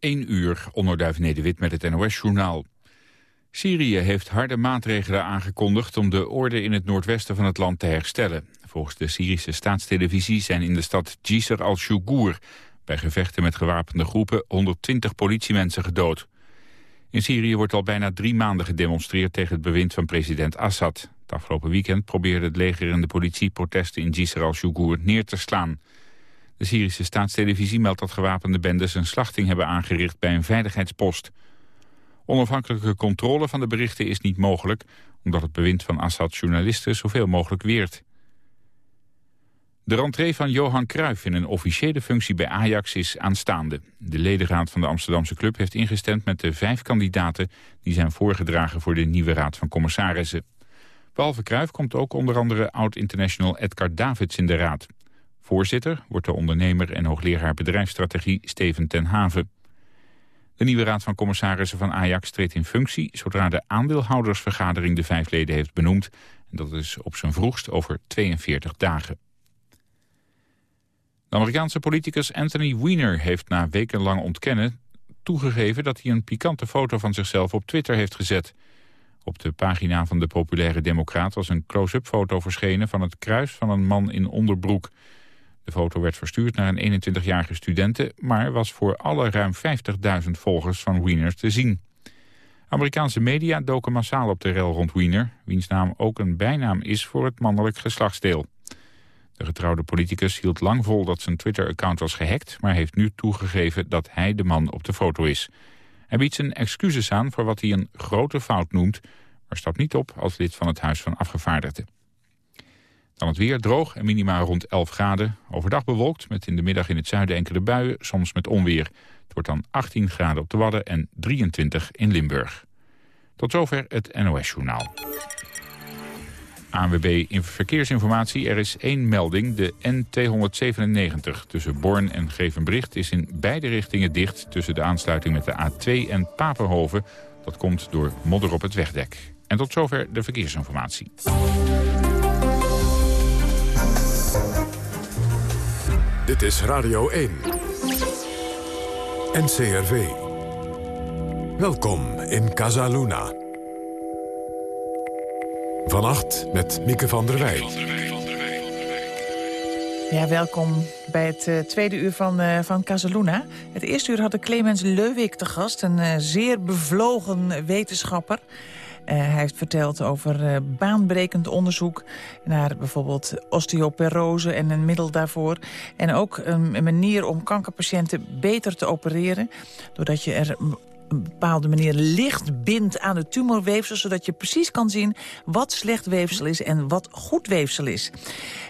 1 uur, onderduif Nederwit met het NOS-journaal. Syrië heeft harde maatregelen aangekondigd om de orde in het noordwesten van het land te herstellen. Volgens de Syrische staatstelevisie zijn in de stad Jisr al-Shugur bij gevechten met gewapende groepen 120 politiemensen gedood. In Syrië wordt al bijna drie maanden gedemonstreerd tegen het bewind van president Assad. Het afgelopen weekend probeerde het leger en de politie protesten in Jisr al-Shugur neer te slaan. De Syrische staatstelevisie meldt dat gewapende bendes een slachting hebben aangericht bij een veiligheidspost. Onafhankelijke controle van de berichten is niet mogelijk, omdat het bewind van Assad journalisten zoveel mogelijk weert. De rentree van Johan Cruijff in een officiële functie bij Ajax is aanstaande. De ledenraad van de Amsterdamse club heeft ingestemd met de vijf kandidaten... die zijn voorgedragen voor de nieuwe raad van commissarissen. Behalve Cruijff komt ook onder andere oud-international Edgar Davids in de raad. Voorzitter wordt de ondernemer en hoogleraar bedrijfsstrategie Steven ten Haven. De nieuwe raad van commissarissen van Ajax treedt in functie... zodra de aandeelhoudersvergadering de vijf leden heeft benoemd. En dat is op zijn vroegst over 42 dagen. De Amerikaanse politicus Anthony Weiner heeft na wekenlang ontkennen... toegegeven dat hij een pikante foto van zichzelf op Twitter heeft gezet. Op de pagina van de populaire democraat was een close-up foto verschenen... van het kruis van een man in onderbroek... De foto werd verstuurd naar een 21-jarige studente... maar was voor alle ruim 50.000 volgers van Wiener te zien. Amerikaanse media doken massaal op de rel rond Wiener... wiens naam ook een bijnaam is voor het mannelijk geslachtsdeel. De getrouwde politicus hield lang vol dat zijn Twitter-account was gehackt... maar heeft nu toegegeven dat hij de man op de foto is. Hij biedt zijn excuses aan voor wat hij een grote fout noemt... maar stapt niet op als lid van het Huis van Afgevaardigden. Dan het weer droog en minimaal rond 11 graden. Overdag bewolkt met in de middag in het zuiden enkele buien, soms met onweer. Het wordt dan 18 graden op de Wadden en 23 in Limburg. Tot zover het NOS-journaal. ANWB in verkeersinformatie. Er is één melding. De N297 tussen Born en Gevenbricht is in beide richtingen dicht... tussen de aansluiting met de A2 en Papenhoven. Dat komt door modder op het wegdek. En tot zover de verkeersinformatie. Dit is Radio 1. NCRV. Welkom in Casaluna. Vannacht met Mieke van der Wij. Ja, welkom bij het uh, tweede uur van, uh, van Casaluna. Het eerste uur hadden Clemens Leuwik te gast, een uh, zeer bevlogen wetenschapper. Uh, hij heeft verteld over uh, baanbrekend onderzoek naar bijvoorbeeld osteoporose en een middel daarvoor. En ook een, manier om kankerpatiënten beter te opereren. Doordat je er een bepaalde manier licht bindt aan het tumorweefsel... zodat je precies kan zien wat slecht weefsel is en wat goed weefsel is.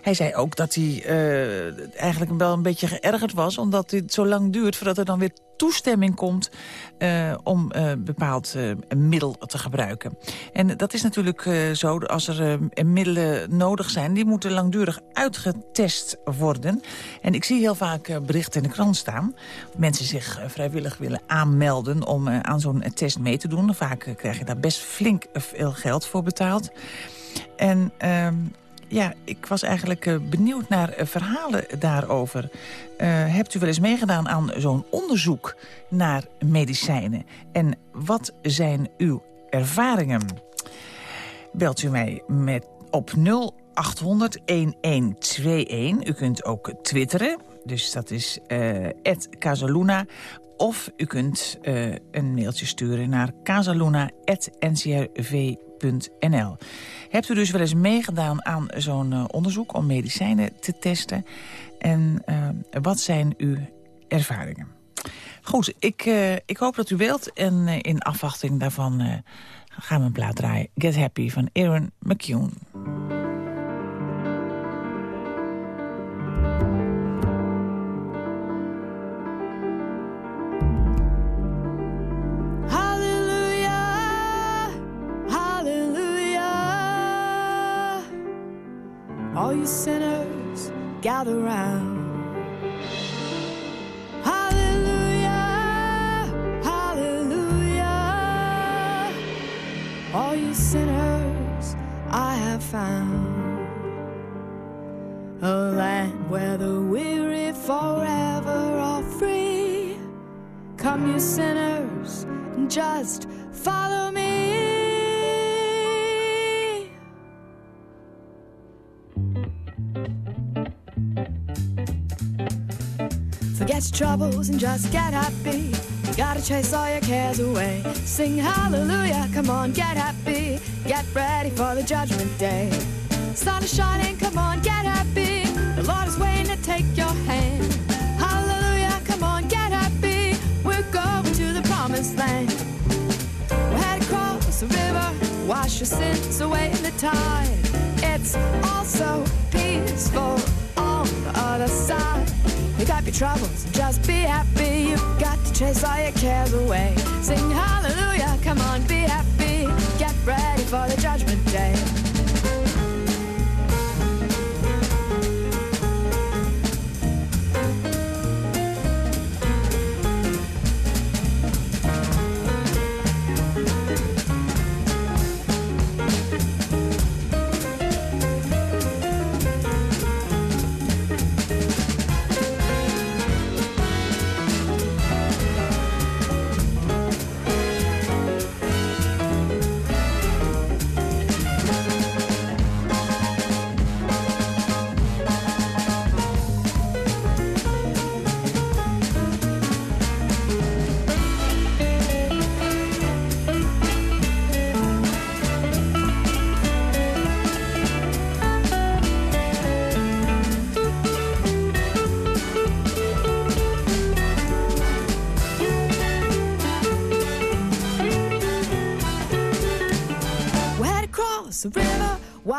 Hij zei ook dat hij uh, eigenlijk wel een beetje geërgerd was... omdat het zo lang duurt voordat er dan weer toestemming komt uh, om uh, bepaald uh, middel te gebruiken. En dat is natuurlijk zo, als er middelen nodig zijn... die moeten langdurig uitgetest worden. En ik zie heel vaak berichten in de krant staan... mensen zich vrijwillig willen aanmelden om aan zo'n test mee te doen. Vaak krijg je daar best flink veel geld voor betaald. En ehm, ja, ik was eigenlijk uh, benieuwd naar uh, verhalen daarover. Uh, hebt u wel eens meegedaan aan zo'n onderzoek naar medicijnen? En wat zijn uw ervaringen? Belt u mij met op 0800 1121. U kunt ook twitteren, dus dat is Casaluna. Of u kunt een mailtje sturen naar casaluna.ncrv.nl. Hebt u dus wel eens meegedaan aan zo'n uh, onderzoek om medicijnen te testen? En uh, wat zijn uw ervaringen? Goed, ik, uh, ik hoop dat u wilt. En in afwachting daarvan gaan we een plaat draaien. Get Happy van Aaron McCune. All you sinners gather round. Hallelujah, hallelujah. All you sinners I have found. A land where the weary forever are free. Come, you sinners, and just follow me. Forget your troubles and just get happy. You gotta chase all your cares away. Sing hallelujah, come on, get happy. Get ready for the judgment day. Sun is shining, come on, get happy. The Lord is waiting to take your hand. Hallelujah, come on, get happy. We're going to the promised land. We'll head across the river, wash your sins away in the tide. Up your troubles, and just be happy. You've got to chase all your cares away. Sing hallelujah, come on, be happy. Get ready for the judgment day.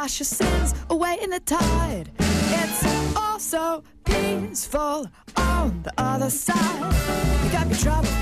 Wash your sins away in the tide. It's also peaceful on the other side. Pick up your troubles,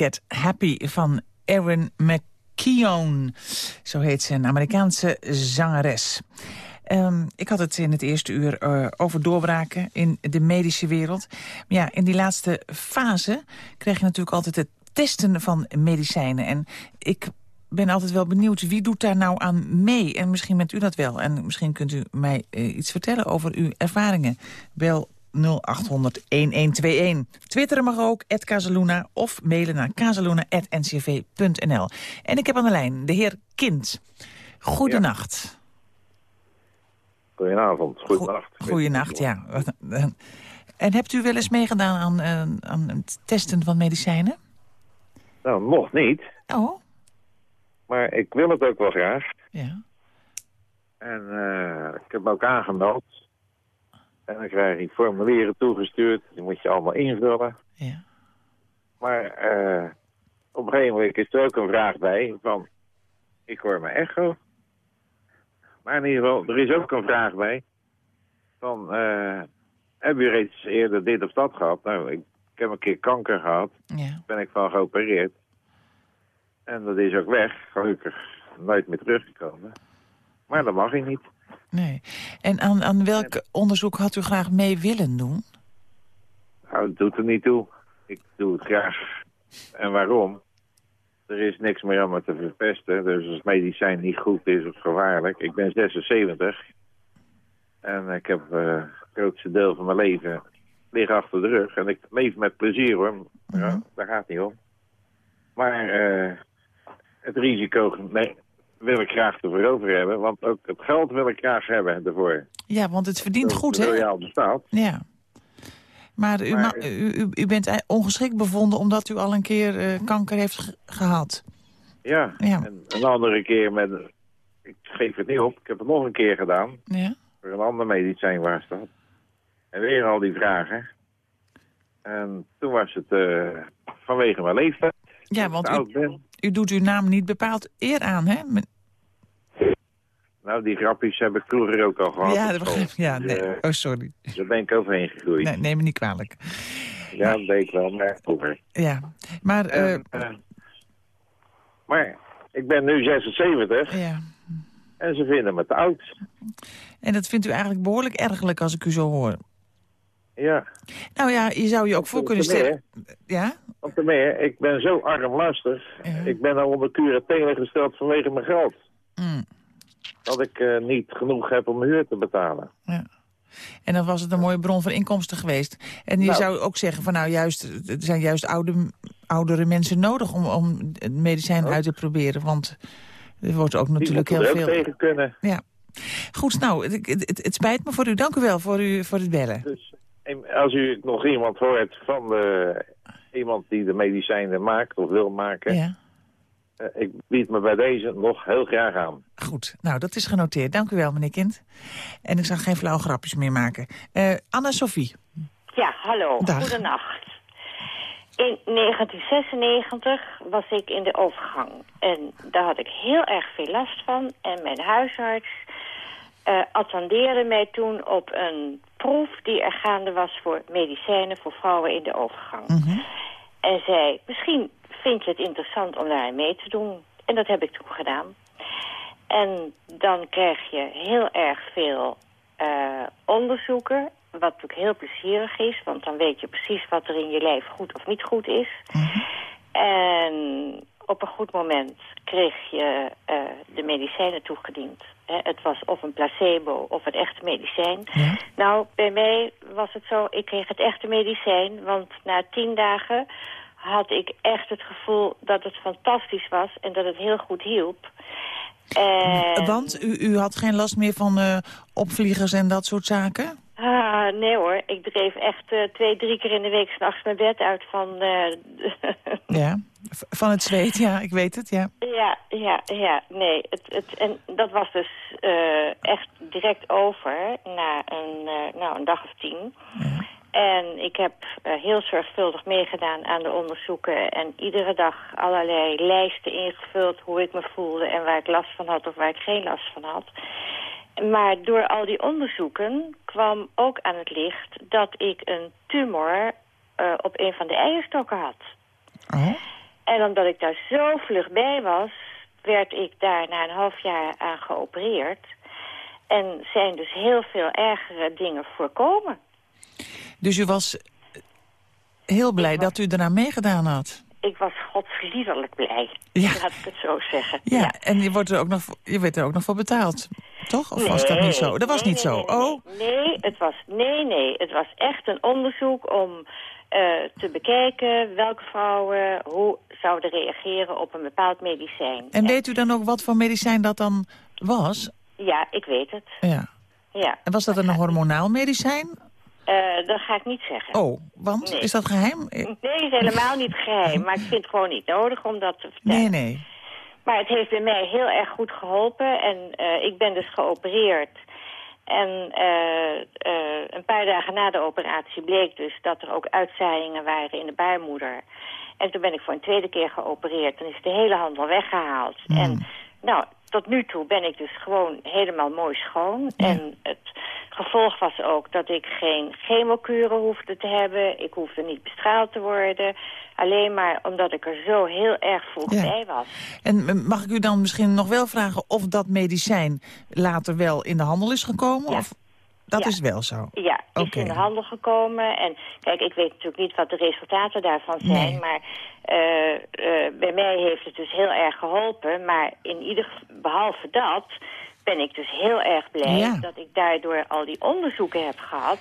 Get Happy van Erin McKeown. Zo heet ze, een Amerikaanse zangeres. Ehm, ik had het in het eerste uur eh, over doorbraken in de medische wereld. Maar ja, in die laatste fase krijg je natuurlijk altijd het testen van medicijnen. En ik ben altijd wel benieuwd, wie doet daar nou aan mee? En misschien bent u dat wel. En misschien kunt u mij eh, iets vertellen over uw ervaringen. Bel 0800-1121. Twitteren mag ook, @casaluna of mailen naar casaluna.ncv.nl. En ik heb aan de lijn de heer Kind. Goedenacht. Goedenavond, goedenacht. Goedenacht, ja. En hebt u wel eens meegedaan aan, eh, aan het testen van medicijnen? Nou, nog niet, Oh, maar ik wil het ook wel graag. ja. En eh, ik heb me ook aangemeld. En dan krijg ik formulieren toegestuurd. Die moet je allemaal invullen. ja. Maar eh, op een gegeven moment is er ook een vraag bij van... Ik hoor mijn echo. Maar in ieder geval, er is ook een vraag bij van... eh heb u reeds eerder dit of dat gehad? Nou, ik, ik heb een keer kanker gehad. ja. Ben ik van geopereerd. En dat is ook weg, gelukkig. Nooit meer teruggekomen. Maar dat mag ik niet. Nee. En aan, aan welk onderzoek had u graag mee willen doen? Nou, het doet er niet toe. Ik doe het graag. En waarom? Er is niks meer aan me te verpesten. Dus als medicijn niet goed is of gevaarlijk. Ik ben 76. En ik heb eh, het grootste deel van mijn leven liggen achter de rug. En ik leef met plezier hoor. Ja, Mhm. daar gaat het niet om. Maar eh, het risico wil ik graag ervoor over hebben. Want ook het geld wil ik graag hebben ervoor. Ja, want het verdient goed, hè? Royaal bestaat. Ja. Maar, u, Maar, u, u, u bent ongeschikt bevonden omdat u al een keer eh, kanker heeft ge- gehad. Ja, Ja. en een andere keer met... Ik geef het niet op, ik heb het nog een keer gedaan. Ja? Voor een ander medicijn was dat. En weer al die vragen. En toen was het eh, vanwege mijn leeftijd. Ja, want u. u doet uw naam niet bepaald eer aan, hè? Men- Nou, die grapjes heb ik vroeger ook al gehad. ja, dat begrijp ik. Ja, Dus, nee. eh, Oh, sorry. daar ben ik overheen gegroeid. Nee, neem me niet kwalijk. Ja, dat deed ik wel, maar over. Ja, maar... eh, eh, maar ik ben nu 76 ja, En ze vinden me te oud. En dat vindt u eigenlijk behoorlijk ergelijk als ik u zo hoor. Ja. Nou ja, je zou je ook voor kunnen stellen... Ja? Want te meer, ik ben zo armlastig. Ja. Ik ben al onder curatele gesteld vanwege mijn geld. Mm, Dat ik eh, niet genoeg heb om mijn huur te betalen. ja. En dan was het een mooie bron van inkomsten geweest. En je Nou. zou ook zeggen van nou juist, er zijn juist oude, oudere mensen nodig om, om het medicijn uit te proberen. Want er wordt ook Die natuurlijk heel veel... tegen kunnen. Ja. Goed, nou, het, het, spijt me voor u. Dank u wel voor, u, voor het bellen. Dus en als u nog iemand hoort van de, iemand die de medicijnen maakt of wil maken... Ja. eh, ik bied me bij deze nog heel graag aan. Goed, nou, dat is genoteerd. Dank u wel, meneer Kind. En ik zal geen flauwe grapjes meer maken. Eh Anna-Sophie. Ja, hallo. Dag. Goedenacht. In 1996 was ik in de overgang. En daar had ik heel erg veel last van. En mijn huisarts eh, attendeerde mij toen op een proef die er gaande was voor medicijnen voor vrouwen in de overgang. En zei, misschien vind je het interessant om daar mee te doen. En dat heb ik toen gedaan. En dan krijg je heel erg veel eh, onderzoeken, wat natuurlijk heel plezierig is, want dan weet je precies wat er in je lijf goed of niet goed is. En op een goed moment kreeg je eh, de medicijnen toegediend. Het was of een placebo of het echte medicijn. Nou, bij mij was het zo, ik kreeg het echte medicijn, want na tien dagen had ik echt het gevoel dat het fantastisch was en dat het heel goed hielp. En... Want u, u had geen last meer van eh, opvliegers en dat soort zaken? Ah, nee hoor. Ik dreef echt eh, twee, drie keer in de week s'nachts mijn bed uit van... eh, Ja, van het zweet, ja, ik weet het, ja. ja, ja, ja, nee. Het, het, en dat was dus eh, echt direct over na een, nou, een dag of tien. En ik heb heel zorgvuldig meegedaan aan de onderzoeken... en iedere dag allerlei lijsten ingevuld hoe ik me voelde... en waar ik last van had of waar ik geen last van had. Maar door al die onderzoeken kwam ook aan het licht... dat ik een tumor eh, op een van de eierstokken had. Oh, En omdat ik daar zo vlug bij was... werd ik daar na een half jaar aan geopereerd... En zijn dus heel veel ergere dingen voorkomen. dus u was heel blij dat u eraan meegedaan had? Ik was godsliederlijk blij, Ja. laat ik het zo zeggen. Ja, en je, wordt er ook nog, je werd er ook nog voor betaald, toch? Of was dat niet zo? Dat was nee, niet nee, zo. Oh, Nee, het was, nee, nee. Het was echt een onderzoek om eh, te bekijken welke vrouwen hoe zouden reageren op een bepaald medicijn. en weet u dan ook wat voor medicijn dat dan was? Ja, ik weet het. Ja. Ja. En was dat een hormonaal medicijn? Eh, dat ga ik niet zeggen. Oh, want? Nee. Is dat geheim? Eh, Nee, is helemaal niet geheim. Maar ik vind het gewoon niet nodig om dat te vertellen. Nee, nee. Maar het heeft bij mij heel erg goed geholpen. En eh, ik ben dus geopereerd. En eh, eh, een paar dagen na de operatie bleek dus dat er ook uitzaaiingen waren in de baarmoeder. En toen ben ik voor een tweede keer geopereerd. Dan is de hele handel weggehaald. En nou, tot nu toe ben ik dus gewoon helemaal mooi schoon. En het gevolg was ook dat ik geen chemokuren hoefde te hebben. Ik hoefde niet bestraald te worden. Alleen maar omdat ik er zo heel erg vroeg Ja. bij was. En eh, mag ik u dan misschien nog wel vragen of dat medicijn later wel in de handel is gekomen? Ja. Of dat Ja. is wel zo? Ja, is Oké. in de handel gekomen. En kijk, ik weet natuurlijk niet wat de resultaten daarvan zijn. Nee. Maar eh, eh, bij mij heeft het dus heel erg geholpen. Maar in ieder geval, behalve dat, ben ik dus heel erg blij Ja. dat ik daardoor al die onderzoeken heb gehad.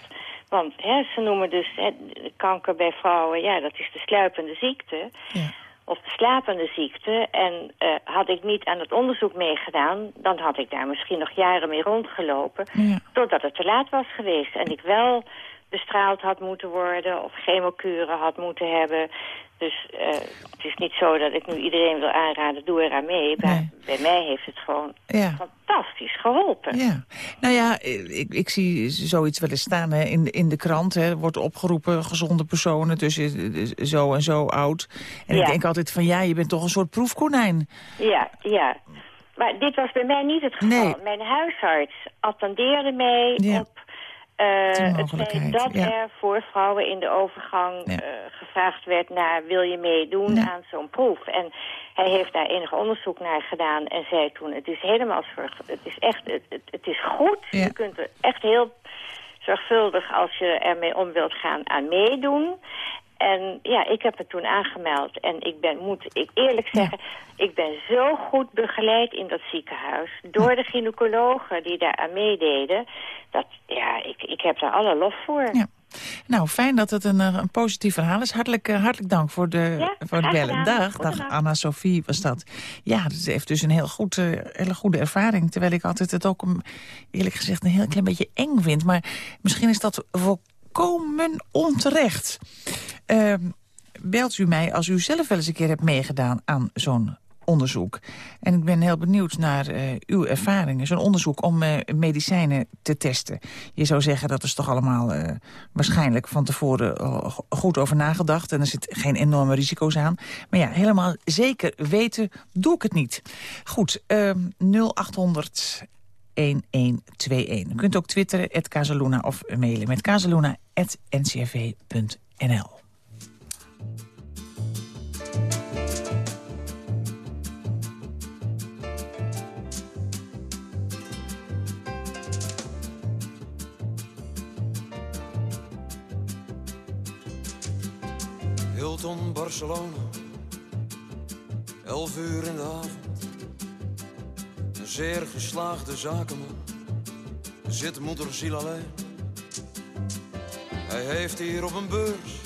Want hè, ze noemen dus hè, kanker bij vrouwen, ja, dat is de sluipende ziekte. Ja. Of de slapende ziekte. En eh, had ik niet aan het onderzoek meegedaan... dan had ik daar misschien nog jaren mee rondgelopen... Ja. totdat het te laat was geweest. En ik wel bestraald had moeten worden... of chemokuren had moeten hebben. Dus eh, het is niet zo dat ik nu iedereen wil aanraden... doe eraan mee. Maar Nee. bij mij heeft het gewoon Ja. fantastisch geholpen. Ja, nou ja, ik, ik zie zoiets wel eens staan hè, in, de- in de krant. Hè, wordt opgeroepen gezonde personen tussen eh, zo en zo oud. En ik denk altijd van ja, je bent toch een soort proefkonijn. Ja, ja. Maar dit was bij mij niet het geval. Nee. Mijn huisarts attendeerde mij Ja. op eh, het feit dat ja. er voor vrouwen in de overgang Ja. eh, gevraagd werd naar wil je meedoen Ja. aan zo'n proef. En Hij heeft daar enig onderzoek naar gedaan en zei toen... het is helemaal zorg, het is echt, het, het, het is goed. Je kunt er echt heel zorgvuldig als je ermee om wilt gaan aan meedoen. En ja, ik heb het toen aangemeld. En ik ben, moet ik eerlijk zeggen, ik ben zo goed begeleid in dat ziekenhuis. Door de gynaecologen die daar aan meededen. Dat, ja, ik, ik heb daar alle lof voor. Ja. Nou, fijn dat het een, eh, een positief verhaal is. Hartelijk, eh, hartelijk dank voor, de, Ja, voor het bellen. Dag, dag Goedendag. Anna-Sophie was dat. Ja, dat heeft dus een heel goed, eh, hele goede ervaring. Terwijl ik altijd het ook, een, eerlijk gezegd, een heel klein beetje eng vind. Maar misschien is dat volkomen onterecht. Ehm, belt u mij als u zelf wel eens een keer hebt meegedaan aan zo'n onderzoek. En ik ben heel benieuwd naar eh, uw ervaringen. Zo'n onderzoek om eh, medicijnen te testen. Je zou zeggen dat is toch allemaal eh, waarschijnlijk van tevoren go- goed over nagedacht. En er zit geen enorme risico's aan. Maar ja, helemaal zeker weten doe ik het niet. Goed, ehm 0800 1121. U kunt ook twitteren, at Casaluna, of mailen met casaluna.ncrv.nl. Hilton, Barcelona. Elf uur in de avond. Een zeer geslaagde zakenman. Zit moederziel alleen. Hij heeft hier op een beurs.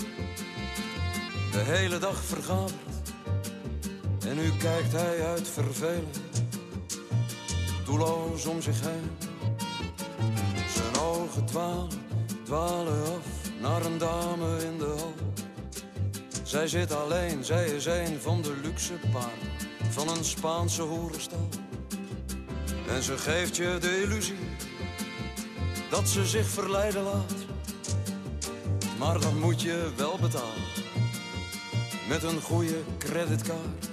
De hele dag vergaderd. En nu kijkt hij uit verveling. Doelloos om zich heen. Zijn ogen dwalen, dwalen af naar een dame in de hal. Zij zit alleen, zij is een van de luxe paarden van een Spaanse hoerenstal. En ze geeft je de illusie dat ze zich verleiden laat. Maar dan moet je wel betalen met een goede creditcard.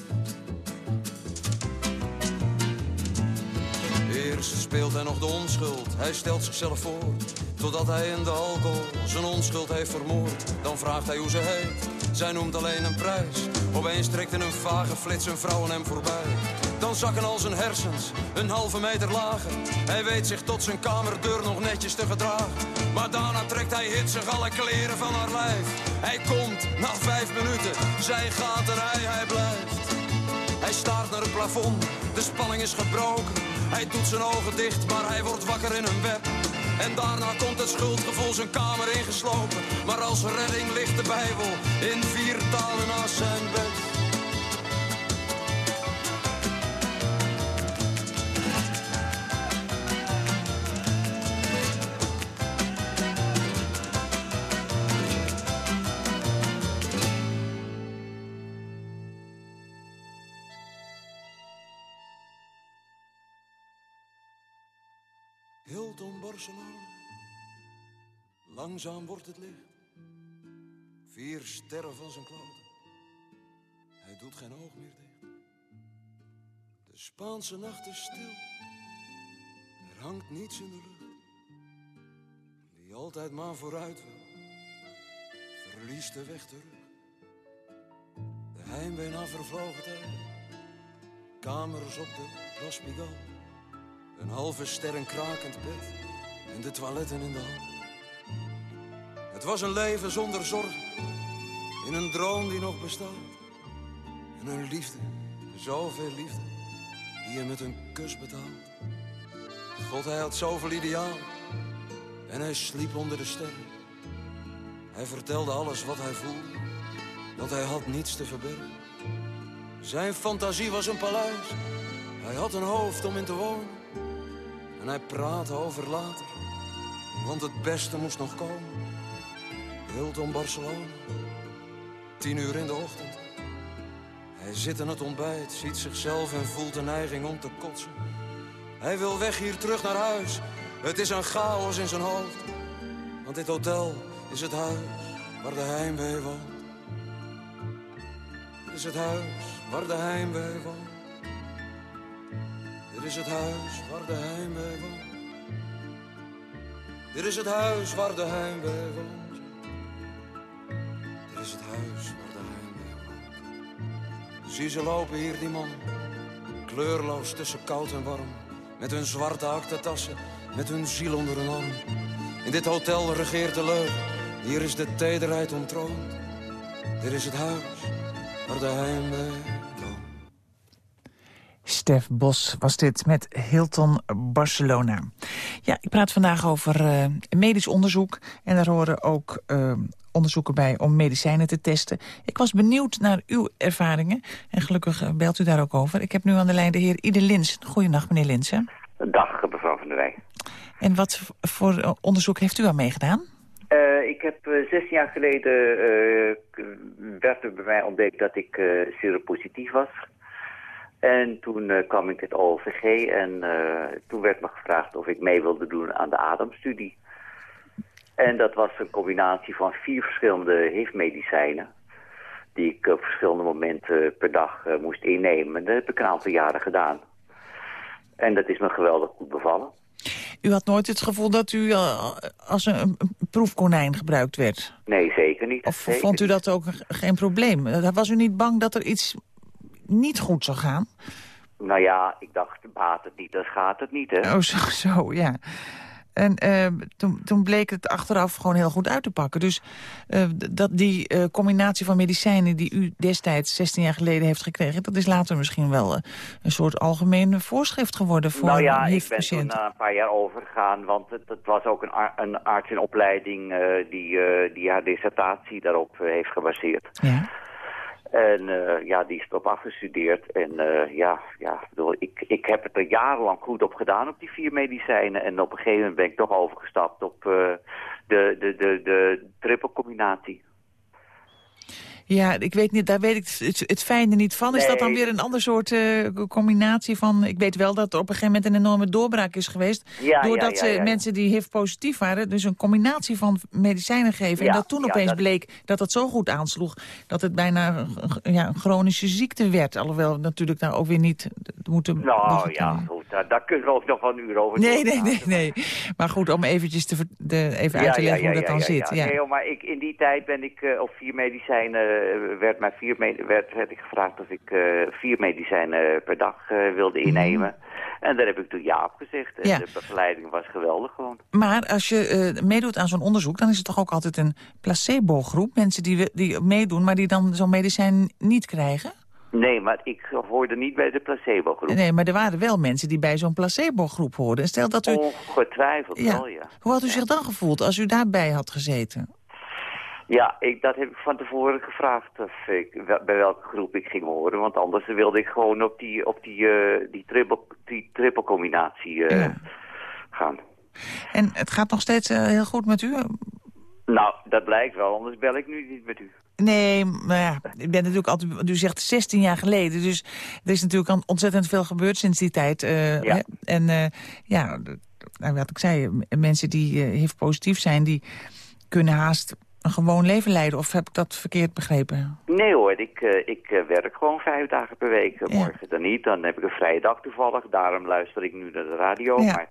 Eerst speelt hij nog de onschuld, hij stelt zichzelf voor. Totdat hij in de alcohol zijn onschuld heeft vermoord. Dan vraagt hij hoe ze heet, zij noemt alleen een prijs. Opeens trekt in een vage flits een vrouw aan hem voorbij. Dan zakken al zijn hersens een halve meter lager. Hij weet zich tot zijn kamerdeur nog netjes te gedragen. Maar daarna trekt hij hitsig alle kleren van haar lijf. Hij komt na vijf minuten, zij gaat en hij, hij blijft. Hij staart naar het plafond, de spanning is gebroken. Hij doet zijn ogen dicht, maar hij wordt wakker in een web. En daarna komt het schuldgevoel zijn kamer ingeslopen. Maar als redding ligt de Bijbel in vier talen naast zijn bed. Langzaam wordt het licht. Vier sterren van zijn kloten. Hij doet geen oog meer dicht. De Spaanse nacht is stil. Er hangt niets in de lucht. Die altijd maar vooruit wil. Verliest de weg terug. De heimwee naar vervlogen tijd. Kamers op de Place Pigalle. Een halve ster een krakend bed en de toiletten in de hal. Het was een leven zonder zorg, in een droom die nog bestaat. En een liefde, zoveel liefde, die je met een kus betaalt. God, hij had zoveel ideaal en hij sliep onder de sterren. Hij vertelde alles wat hij voelde, want hij had niets te verbergen. Zijn fantasie was een paleis, hij had een hoofd om in te wonen. En hij praatte over later, want het beste moest nog komen. Hilton Barcelona, tien uur in de ochtend. Hij zit aan het ontbijt, ziet zichzelf en voelt de neiging om te kotsen. Hij wil weg hier terug naar huis, het is een chaos in zijn hoofd. Want dit hotel is het huis waar de heimwee woont. Het is het huis waar de heimwee woont. Dit is het huis waar de heimwee woont. Dit is het huis waar de heimwee woont. Is het huis waar de heimwee woont. Zie ze lopen hier, die man. Kleurloos tussen koud en warm. Met hun zwarte aktentassen, met hun ziel onder hun arm. In dit hotel regeert de leugen. Hier is de tederheid ontroond. Dit is het huis waar de heimwee. Stef Bos was dit met Hilton Barcelona. Ja, ik praat vandaag over eh, medisch onderzoek. En daar horen ook eh, onderzoeken bij om medicijnen te testen. Ik was benieuwd naar uw ervaringen. En gelukkig eh, belt u daar ook over. Ik heb nu aan de lijn de heer Ieder Lins. Goedenacht, meneer Linsen. Dag, mevrouw van der Wij. En wat voor onderzoek heeft u aan meegedaan? Ik heb eh, 16 jaar geleden werd er bij mij ontdekt dat ik seropositief was. En toen eh, kwam ik het OVG en eh, toen werd me gevraagd of ik mee wilde doen aan de ademstudie. En dat was een combinatie van vier verschillende HIV-medicijnen. Die ik op verschillende momenten per dag eh, moest innemen. Dat heb ik een aantal jaren gedaan. En dat is me geweldig goed bevallen. U had nooit het gevoel dat u als een, een proefkonijn gebruikt werd? Nee, zeker niet. Of Zeker vond u dat ook geen probleem? Was u niet bang dat er iets niet goed zou gaan? Nou ja, ik dacht, baat het niet, dan gaat het niet, hè? Oh, zo, zo ja. En eh, toen, toen bleek het achteraf gewoon heel goed uit te pakken. Dus eh, dat die eh, combinatie van medicijnen die u destijds 16 jaar geleden heeft gekregen... dat is later misschien wel een soort algemeen voorschrift geworden voor nou ja, ik ben toen een paar jaar overgegaan, want het, het was ook een, ar- een arts in opleiding die, die haar dissertatie daarop heeft gebaseerd. Ja. En eh, ja, die is erop afgestudeerd. En eh, ja, ja ik, ik, heb het er jarenlang goed op gedaan op die vier medicijnen. En op een gegeven moment ben ik toch overgestapt op eh, de, de, de, de trippelcombinatie. Ja, ik weet niet, daar weet ik het, het fijne niet van. Is dat dan weer een ander soort eh, combinatie van... Ik weet wel dat er op een gegeven moment een enorme doorbraak is geweest. Ja, doordat ja, ja, ze mensen die HIV-positief waren... dus een combinatie van medicijnen geven. en dat toen opeens dat- bleek dat het zo goed aansloeg... dat het bijna een- ja, een chronische ziekte werd. Alhoewel natuurlijk daar ook weer niet moeten... Nou ja, goed, daar, daar kunnen we ook nog wel een uur over Nee, nee, nee, nee. Maar goed, om eventjes te, de, even uit te leggen hoe dat dan zit. Ja. Nee, maar ik, in die tijd ben ik eh, op vier medicijnen, eh, werd, mij vier werd, werd ik gevraagd of ik eh, vier medicijnen per dag eh, wilde innemen. En daar heb ik toen ja op gezegd. En Mhm. Ja. de begeleiding was geweldig gewoon. Maar als je eh, meedoet aan zo'n onderzoek... dan is het toch ook altijd een placebo-groep? Mensen die, we- die meedoen, maar die dan zo'n medicijn niet krijgen? Nee, maar ik hoorde niet bij de placebo-groep. Nee, maar er waren wel mensen die bij zo'n placebo-groep hoorden. Stel dat u... Ongetwijfeld Ja. wel, ja. Hoe had u zich dan gevoeld als u daarbij had gezeten? Ja, ik, dat heb ik van tevoren gevraagd of ik, wel- bij welke groep ik ging horen. Want anders wilde ik gewoon op die, op die, eh, die, triple, die trippelcombinatie eh, Ja. gaan. En het gaat nog steeds eh, heel goed met u? Nou, dat blijkt wel, anders bel ik nu niet met u. Nee, maar ja, ik ben natuurlijk altijd... U zegt 16 jaar geleden, dus er is natuurlijk al ontzettend veel gebeurd sinds die tijd. eh, Ja. hè? En eh, ja, nou, wat ik zei, mensen die eh HIV-positief zijn... die kunnen haast een gewoon leven leiden. Of heb ik dat verkeerd begrepen? Nee hoor, ik, eh, ik eh, werk gewoon vijf dagen per week. Ja. Morgen dan niet, dan heb ik een vrije dag toevallig. Daarom luister ik nu naar de radio. Ja. Maar,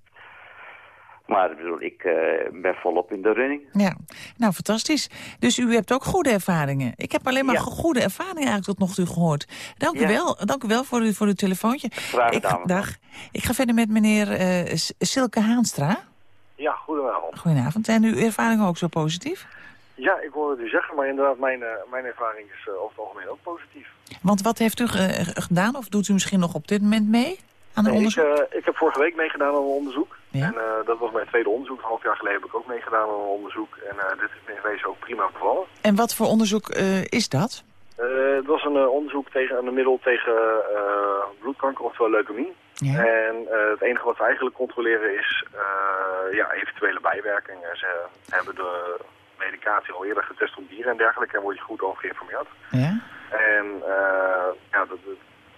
maar ik bedoel, ik eh, ben volop in de running. Ja, nou fantastisch. Dus u hebt ook goede ervaringen. Ik heb alleen maar Ja. goede ervaringen eigenlijk tot nog toe gehoord. Dank u wel, dank u wel voor, uw, voor uw telefoontje. Graag ik, gedaan, mevrouw. dag. Ik ga verder met meneer eh, Silke Haanstra. Ja, goedenavond. Goedenavond. Zijn uw ervaringen ook zo positief? Ja, ik hoorde het u zeggen, maar inderdaad, mijn, eh, mijn ervaring is eh, over het algemeen ook positief. Want wat heeft u ge- gedaan? Of doet u misschien nog op dit moment mee aan een Nee, ik, onderzoek? eh, ik heb vorige week meegedaan aan een onderzoek. Ja. En eh, dat was mijn tweede onderzoek. Een half jaar geleden heb ik ook meegedaan aan een onderzoek. En eh, dit is in wezen ook prima bevallen. En wat voor onderzoek eh, is dat? Eh, het was een eh, onderzoek tegen een middel tegen eh, bloedkanker, oftewel leukemie. Ja. En eh, het enige wat we eigenlijk controleren is eh, ja, eventuele bijwerkingen. Ze hebben de medicatie al eerder getest op dieren en dergelijke. En word je goed over geïnformeerd. Ja? En eh, ja, dat,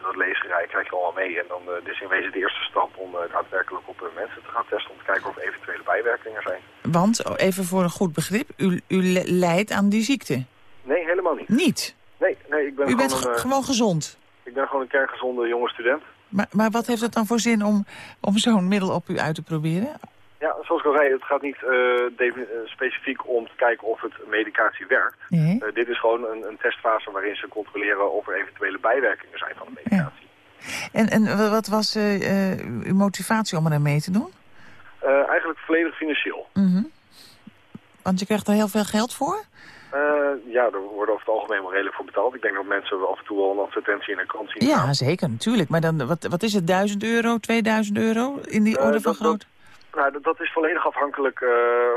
dat, leesgerij krijg je allemaal mee. En dan uh, dit is in wezen de eerste stap om uh, daadwerkelijk op uh, mensen te gaan testen. Om te kijken of er eventuele bijwerkingen zijn. Want, oh, even voor een goed begrip, u, u le- lijdt aan die ziekte? Nee, helemaal niet. Niet? Nee, nee ik ben u gewoon bent een, gewoon gezond? Ik ben gewoon een kerngezonde jonge student. Maar, maar wat heeft het dan voor zin om, om zo'n middel op u uit te proberen? Ja, zoals ik al zei, het gaat niet eh, eh, specifiek om te kijken of het medicatie werkt. Eh, dit is gewoon een, een testfase waarin ze controleren of er eventuele bijwerkingen zijn van de medicatie. En, en wat was eh, uw motivatie om er mee te doen? Eigenlijk volledig financieel. Mhm. Want je krijgt er heel veel geld voor? Ja, er worden over het algemeen wel redelijk voor betaald. Ik denk dat mensen af en toe wel een advertentie in de krant zien. Ja, zeker, natuurlijk. Maar dan, wat, wat is het, 1000 euro, 2000 euro in die orde van grootte? Nou, dat, is volledig afhankelijk eh,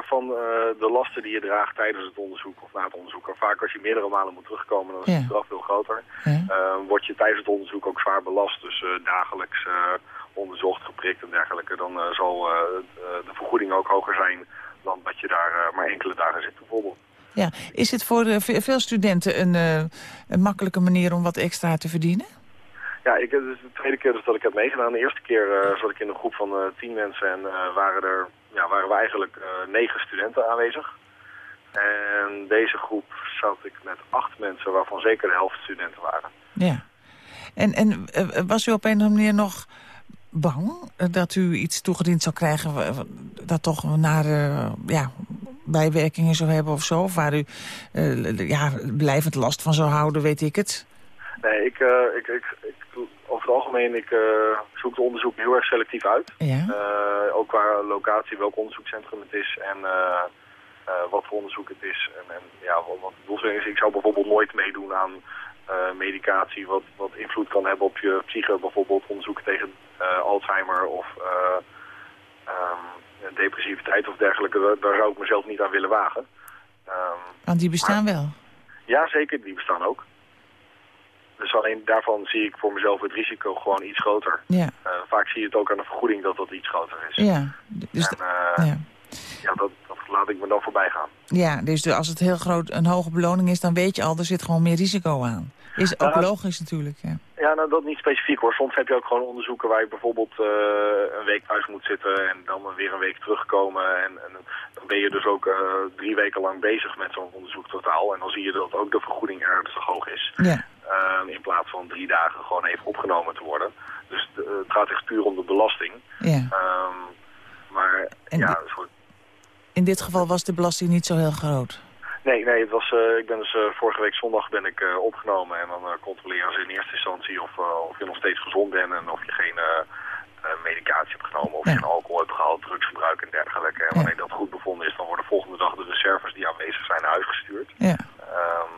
van eh, de lasten die je draagt tijdens het onderzoek of na het onderzoek. En vaak als je meerdere malen moet terugkomen, dan is Ja. het straf veel groter. Ja. Eh, word je tijdens het onderzoek ook zwaar belast, dus dagelijks onderzocht, geprikt en dergelijke, dan zal de vergoeding ook hoger zijn dan dat je daar maar enkele dagen zit bijvoorbeeld. Ja. Is het voor ve- veel studenten een, een makkelijke manier om wat extra te verdienen? Ja, ik, het is de tweede keer dus dat ik heb meegedaan. De eerste keer eh, zat ik in een groep van eh, tien mensen en eh, waren er ja, waren we eigenlijk negen studenten aanwezig. En deze groep zat ik met acht mensen, waarvan zeker de helft studenten waren. Ja. En, en was u op een of andere manier nog bang dat u iets toegediend zou krijgen... dat toch naar ja, bijwerkingen zou hebben of zo? Of waar u ja, blijvend last van zou houden, weet ik het? Nee, ik, ik, ik, het algemeen ik, eh, zoek de onderzoek heel erg selectief uit. Ja. Eh, ook qua locatie, welk onderzoekscentrum het is en eh, wat voor onderzoek het is. En, en ja, wat, de doelstelling is, ik zou bijvoorbeeld nooit meedoen aan medicatie wat, wat invloed kan hebben op je psyche. Bijvoorbeeld onderzoeken tegen Alzheimer of eh, ehm, depressiviteit of dergelijke. Daar, zou ik mezelf niet aan willen wagen. Ehm, Want die bestaan wel. ja, zeker. Die bestaan ook. Dus alleen daarvan zie ik voor mezelf het risico gewoon iets groter. Ja, Eh, vaak zie je het ook aan de vergoeding dat dat iets groter is. ja. Dus, en eh, ja. ja, dat, dat laat ik me dan voorbij gaan. ja, dus als het heel groot een hoge beloning is... dan weet je al, er zit gewoon meer risico aan. Is ook Ja. logisch natuurlijk, ja. Ja, nou dat niet specifiek hoor. Soms heb je ook gewoon onderzoeken waar je bijvoorbeeld eh, een week thuis moet zitten en dan weer een week terugkomen. En, en dan ben je dus ook drie weken lang bezig met zo'n onderzoek totaal. En dan zie je dat ook de vergoeding ernstig hoog is. Ja, in plaats van drie dagen gewoon even opgenomen te worden. Dus de- het gaat echt puur om de belasting. ja. Ehm, maar En ja, soort- In dit geval was de belasting niet zo heel groot. nee, nee, het was, eh, ik ben dus eh, vorige week zondag ben ik eh, opgenomen en dan eh, controleren ze in eerste instantie of, eh, of je nog steeds gezond bent en of je geen eh, eh, medicatie hebt genomen, of Ja. je geen alcohol hebt gehaald, drugsgebruik en dergelijke. En Ja. wanneer dat goed bevonden is, dan worden volgende dag de reserves die aanwezig zijn naar huis gestuurd. Ja, Ehm,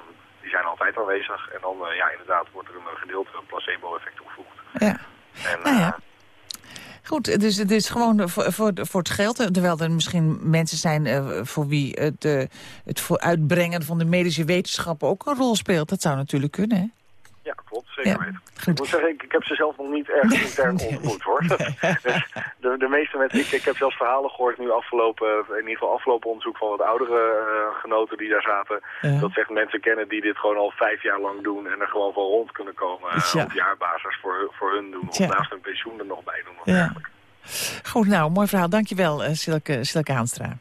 die zijn altijd aanwezig en dan, eh, ja, inderdaad, wordt er een gedeelte placebo-effect toegevoegd. ja. En, Nou ja. eh, Goed, dus het is gewoon voor, voor, voor het geld. eh, Terwijl er misschien mensen zijn eh, voor wie het, eh, het voor uitbrengen van de medische wetenschappen ook een rol speelt. Dat zou natuurlijk kunnen, hè? Ja, klopt. Zeker Ja, weten. goed. Ik moet zeggen, ik, ik heb ze zelf nog niet erg intern ontmoet, hoor. dus de, de meeste mensen, ik, ik heb zelfs verhalen gehoord nu afgelopen, in ieder geval afgelopen onderzoek van wat oudere eh, genoten die daar zaten. Ja. Dat ze echt mensen kennen die dit gewoon al vijf jaar lang doen en er gewoon van rond kunnen komen eh, Ja. op jaarbasis voor, voor hun doen. Of naast hun pensioen er nog bij doen. Of Ja. Goed, nou, mooi verhaal. Dankjewel, eh Silke, Silke Aanstra.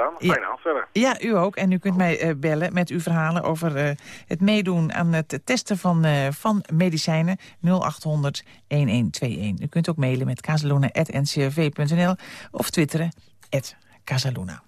Ja, gedaan. Ja. Fijne avond verder. Ja, u ook. En u kunt mij eh, bellen met uw verhalen over eh, het meedoen aan het testen van, eh, van medicijnen 0800 1121. U kunt ook mailen met casaluna.ncrv.nl of twitteren Casaluna.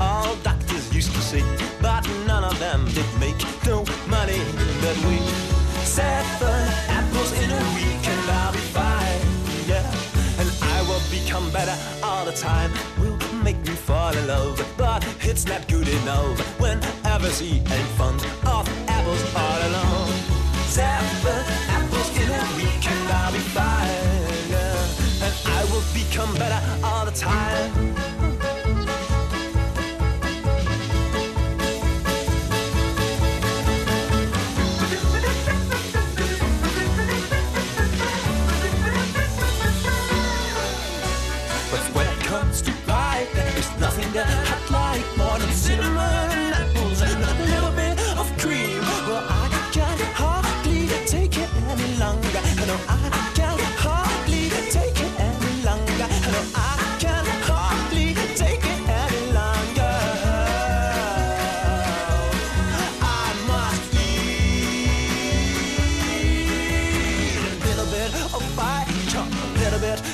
All doctors used to say, but none of them did make no money that way. Seven apples in a week and I'll be fine, yeah. And I will become better all the time. Will make me fall in love, but it's not good enough. Whenever see and fun of apples all alone. Seven apples in a week and I'll be fine, yeah. And I will become better all the time.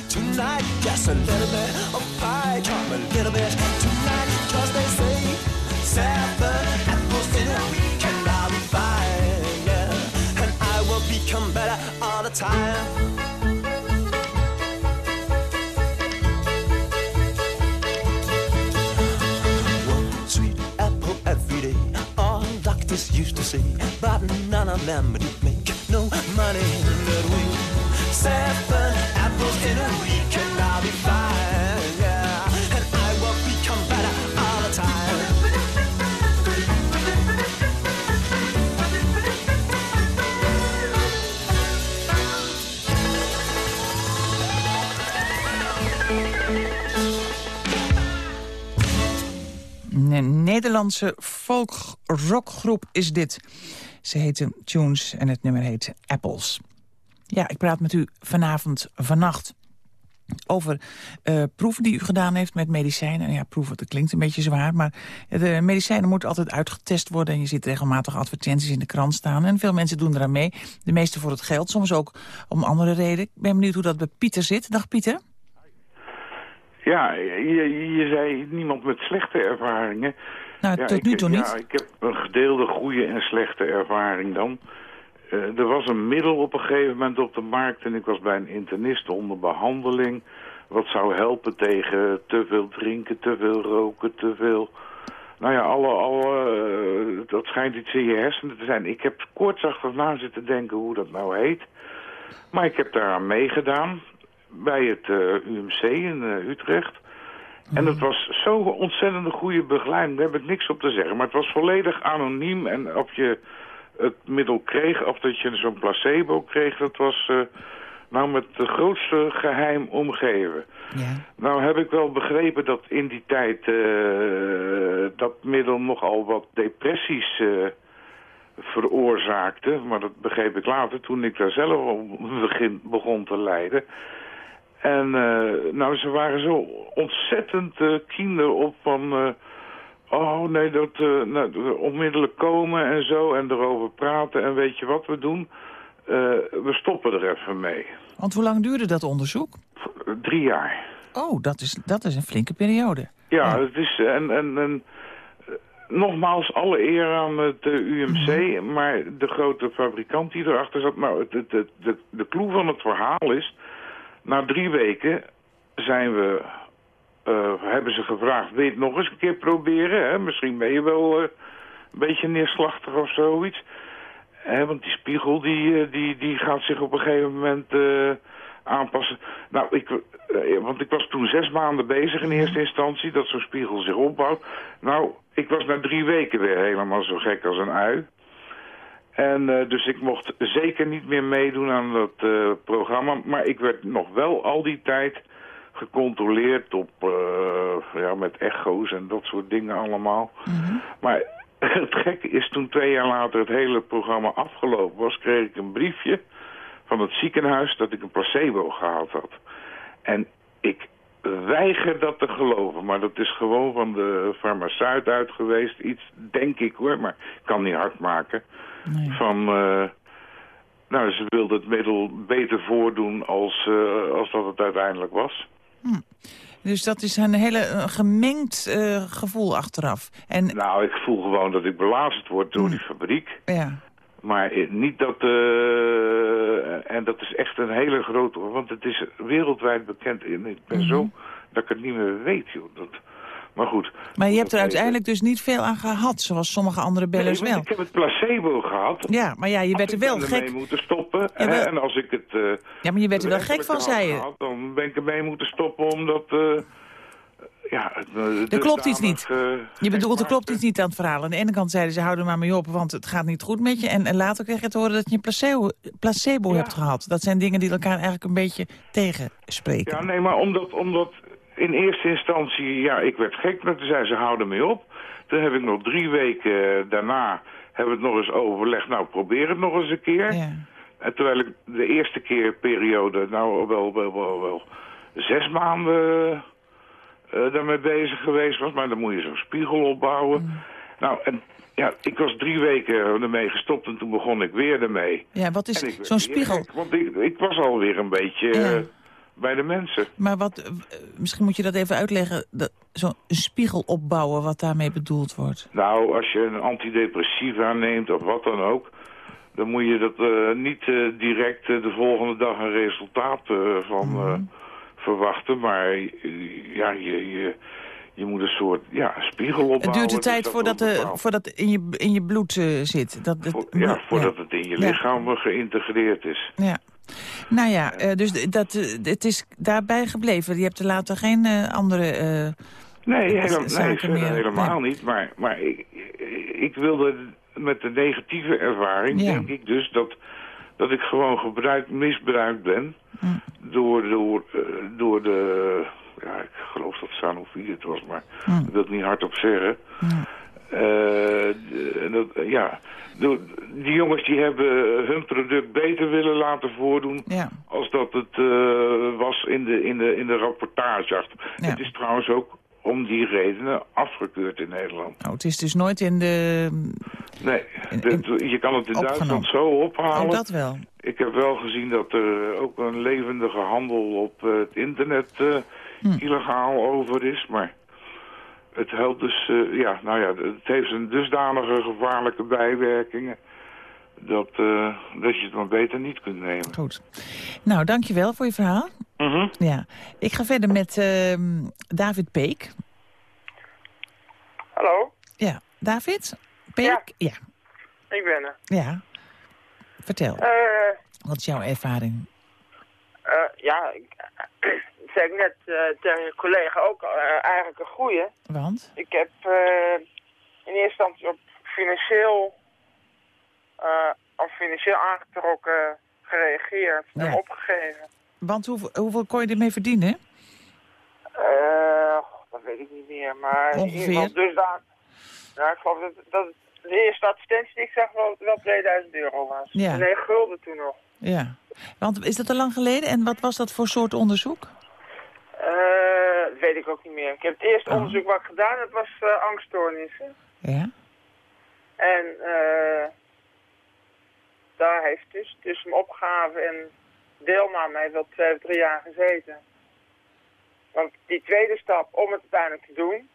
Tonight. Just a little bit of pie, come a little bit tonight. Cause they say seven apples in a week and I'll be fine, yeah. And I will become better all the time. One sweet apple every day. All doctors used to say, but none of them did make no money that way. Seven Een Nederlandse folk-rockgroep is dit. Ze heten Tunes en het nummer heet Apples. Ja, ik praat met u vanavond, vannacht... over eh, proeven die u gedaan heeft met medicijnen. En ja, proeven, dat klinkt een beetje zwaar... maar de medicijnen moeten altijd uitgetest worden... en je ziet regelmatig advertenties in de krant staan. En veel mensen doen eraan mee. De meeste voor het geld, soms ook om andere redenen. Ik ben benieuwd hoe dat bij Pieter zit. Dag Pieter. Ja, je, je zei niemand met slechte ervaringen. Nou, ja, tot nu ik, toe ja, niet. ik heb een gedeelde goede en slechte ervaring dan. Eh, er was een middel op een gegeven moment op de markt... en ik was bij een internist onder behandeling... wat zou helpen tegen te veel drinken, te veel roken, te veel... Nou ja, alle, eh, dat schijnt iets in je hersenen te zijn. Ik heb kortsachtig na zitten denken hoe dat nou heet. Maar ik heb daaraan meegedaan bij het eh, UMC in Utrecht. En het was zo'n ontzettende goede begeleiding. Daar heb ik niks op te zeggen. Maar het was volledig anoniem. En of je het middel kreeg, of dat je zo'n placebo kreeg... dat was eh, nou met het grootste geheim omgeven. Ja. Nou heb ik wel begrepen dat in die tijd eh, dat middel nogal wat depressies eh, veroorzaakte. Maar dat begreep ik later toen ik daar zelf op begin, begon te lijden. En nou, ze waren zo ontzettend uh, keen erop van... oh nee, dat eh, nou, onmiddellijk komen en zo en erover praten en weet je wat we doen? Eh, we stoppen er even mee. Want hoe lang duurde dat onderzoek? Drie jaar. Oh, dat is, dat is een flinke periode. Ja, het is... En, en, en, eh, nogmaals, alle eer aan het UMC, maar de grote fabrikant die erachter zat... Nou, het, het, het- de, de clue van het verhaal is... Na drie weken zijn we, eh, hebben ze gevraagd, wil je het nog eens een keer proberen? Hè? Misschien ben je wel eh, een beetje neerslachtig of zoiets. Hè, want die spiegel die, eh, die, die gaat zich op een gegeven moment aanpassen. Nou, ik, want ik was toen zes maanden bezig in eerste instantie, dat zo'n spiegel zich opbouwt. Nou, ik was na drie weken weer helemaal zo gek als een ui. En dus ik mocht zeker niet meer meedoen aan dat programma. Maar ik werd nog wel al die tijd gecontroleerd op, eh, ja, met echo's en dat soort dingen allemaal. Maar het gekke is, toen twee jaar later het hele programma afgelopen was... kreeg ik een briefje van het ziekenhuis dat ik een placebo gehad had. En ik weiger dat te geloven, maar dat is gewoon van de farmaceut uit geweest. Iets, denk ik hoor, maar ik kan niet hard maken. Van, eh, nou, ze wilde het middel beter voordoen als, eh, als dat het uiteindelijk was. Dus dat is een hele eh, gemengd eh, gevoel achteraf. En Nou, ik voel gewoon dat ik belazerd word door die fabriek. ja, Maar eh, niet dat... en dat is echt een hele grote... Want het is wereldwijd bekend. En ik ben zo dat ik het niet meer weet, joh. Dat, maar goed. maar je hebt er uiteindelijk dus niet veel aan gehad, zoals sommige andere bellers Nee, wel. Ik heb het placebo gehad. Ja, maar ja, je werd er wel gek. moeten stoppen. Ja, hè, En als ik het... eh, Ja, maar je werd er wel gek van, zei je. gehad, dan ben ik ermee moeten stoppen omdat... eh, ja, het, Er klopt iets niet. eh, Je bedoelt, er klopt iets niet aan het verhaal. Aan de ene kant zeiden ze, hou er maar mee op, want het gaat niet goed met je. En, en later kreeg je te horen dat je een placebo, placebo hebt gehad. Dat zijn dingen die elkaar eigenlijk een beetje tegenspreken. Ja, nee, maar omdat, omdat in eerste instantie, ja, ik werd gek. Maar toen zei ze, hou ermee op. Toen heb ik nog drie weken eh, daarna, hebben we het nog eens overlegd. Nou, probeer het nog eens een keer. Ja. En terwijl ik de eerste keer periode, nou wel, wel, wel, wel zes maanden eh, daarmee bezig geweest was. Maar dan moet je zo'n spiegel opbouwen. Mm. Nou, en ja, ik was drie weken ermee gestopt en toen begon ik weer ermee. Ja, wat is zo'n spiegel? gek, want ik, ik was alweer een beetje Ja. Bij de mensen. Maar wat, eh, misschien moet je dat even uitleggen. Zo'n spiegel opbouwen, wat daarmee bedoeld wordt. Nou, als je een antidepressiva neemt of wat dan ook... dan moet je dat eh, niet eh, direct de volgende dag een resultaat van Mhm. verwachten. Maar ja, je, je, je moet een soort ja, spiegel opbouwen. Het duurt de dus tijd dat voordat, de, voordat het in je, in je bloed zit. Dat, ja, voordat het in je lichaam geïntegreerd is. Ja. Nou ja, eh, dus dat, eh, het is daarbij gebleven. Je hebt er later geen eh, andere... Nee, helemaal, nee meer. helemaal niet. Maar, maar ik, ik wilde met de negatieve ervaring, Ja. denk ik dus, dat, dat ik gewoon gebruikt, misbruikt ben door, door, eh, door de... Ja, ik geloof dat Sanofi het was, maar dat wil ik niet hardop zeggen. Dat, eh, ja, door- die jongens die hebben hun product beter willen laten voordoen Ja. als dat het eh, was in de, in de, in de rapportage. Het is trouwens ook om die redenen afgekeurd in Nederland. Oh, het is dus nooit in de... Nee, je kan het in Opgenomen. Duitsland zo ophalen. Oh, dat wel. Ik heb wel gezien dat er ook een levendige handel op het internet eh, Hm. illegaal over is. Maar het helpt dus, eh, ja, nou ja, het heeft een dusdanige gevaarlijke bijwerkingen... Dat, eh, dat je het maar beter niet kunt nemen. Goed. Nou, dankjewel voor je verhaal. Mhm. Ja. Ik ga verder met ehm, David Peek. Hallo, Ja, David? Peek? Ja. ik ben er. Ja. Vertel. Eh, Wat is jouw ervaring? eh, ja, ik, zei ik net eh, tegen je collega ook eh, eigenlijk een goeie. Want? Ik heb eh, in eerste instantie op financieel, op financieel aangetrokken gereageerd en Ja. opgegeven. Want hoeveel, hoeveel kon je ermee verdienen? Dat weet ik niet meer, maar Ongeveer? dus daar. Ja, ik geloof dat, dat de eerste advertentie die ik zag wel, wel 2000 euro was. Ja. Nee, gulden toen nog. Ja. Want is dat al lang geleden? En wat was dat voor soort onderzoek? Eh, dat weet ik ook niet meer. Ik heb het eerste Oh. onderzoek wat ik gedaan heb, was eh, angststoornissen. Ja. En eh, daar heeft dus tussen mijn opgave en deelname heeft wel twee of drie jaar gezeten. Want die tweede stap om het uiteindelijk te doen,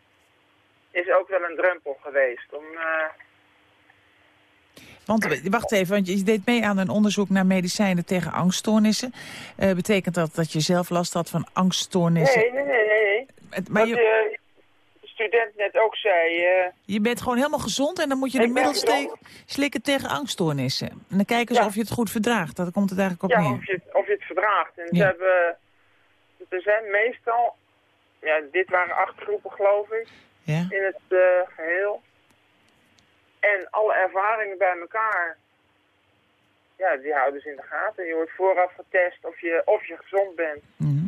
is ook wel een drempel geweest. Om, eh, Want eh, wacht even, want je deed mee aan een onderzoek naar medicijnen tegen angststoornissen. Eh, betekent dat dat je zelf last had van angststoornissen? nee, nee, nee, nee. Het- maar Wat je, de student net ook zei, eh, je bent gewoon helemaal gezond en dan moet je de middel slikken tegen angststoornissen. En dan kijken ze Ja. of je het goed verdraagt. Daar komt het eigenlijk op ja, neer. of, je, het- of je het verdraagt. En ze Ja. hebben, er zijn meestal, ja, dit waren acht groepen geloof ik. Ja. in het eh, geheel. En alle ervaringen bij elkaar, ja, die houden ze in de gaten. Je wordt vooraf getest of je, of je gezond bent. Mhm.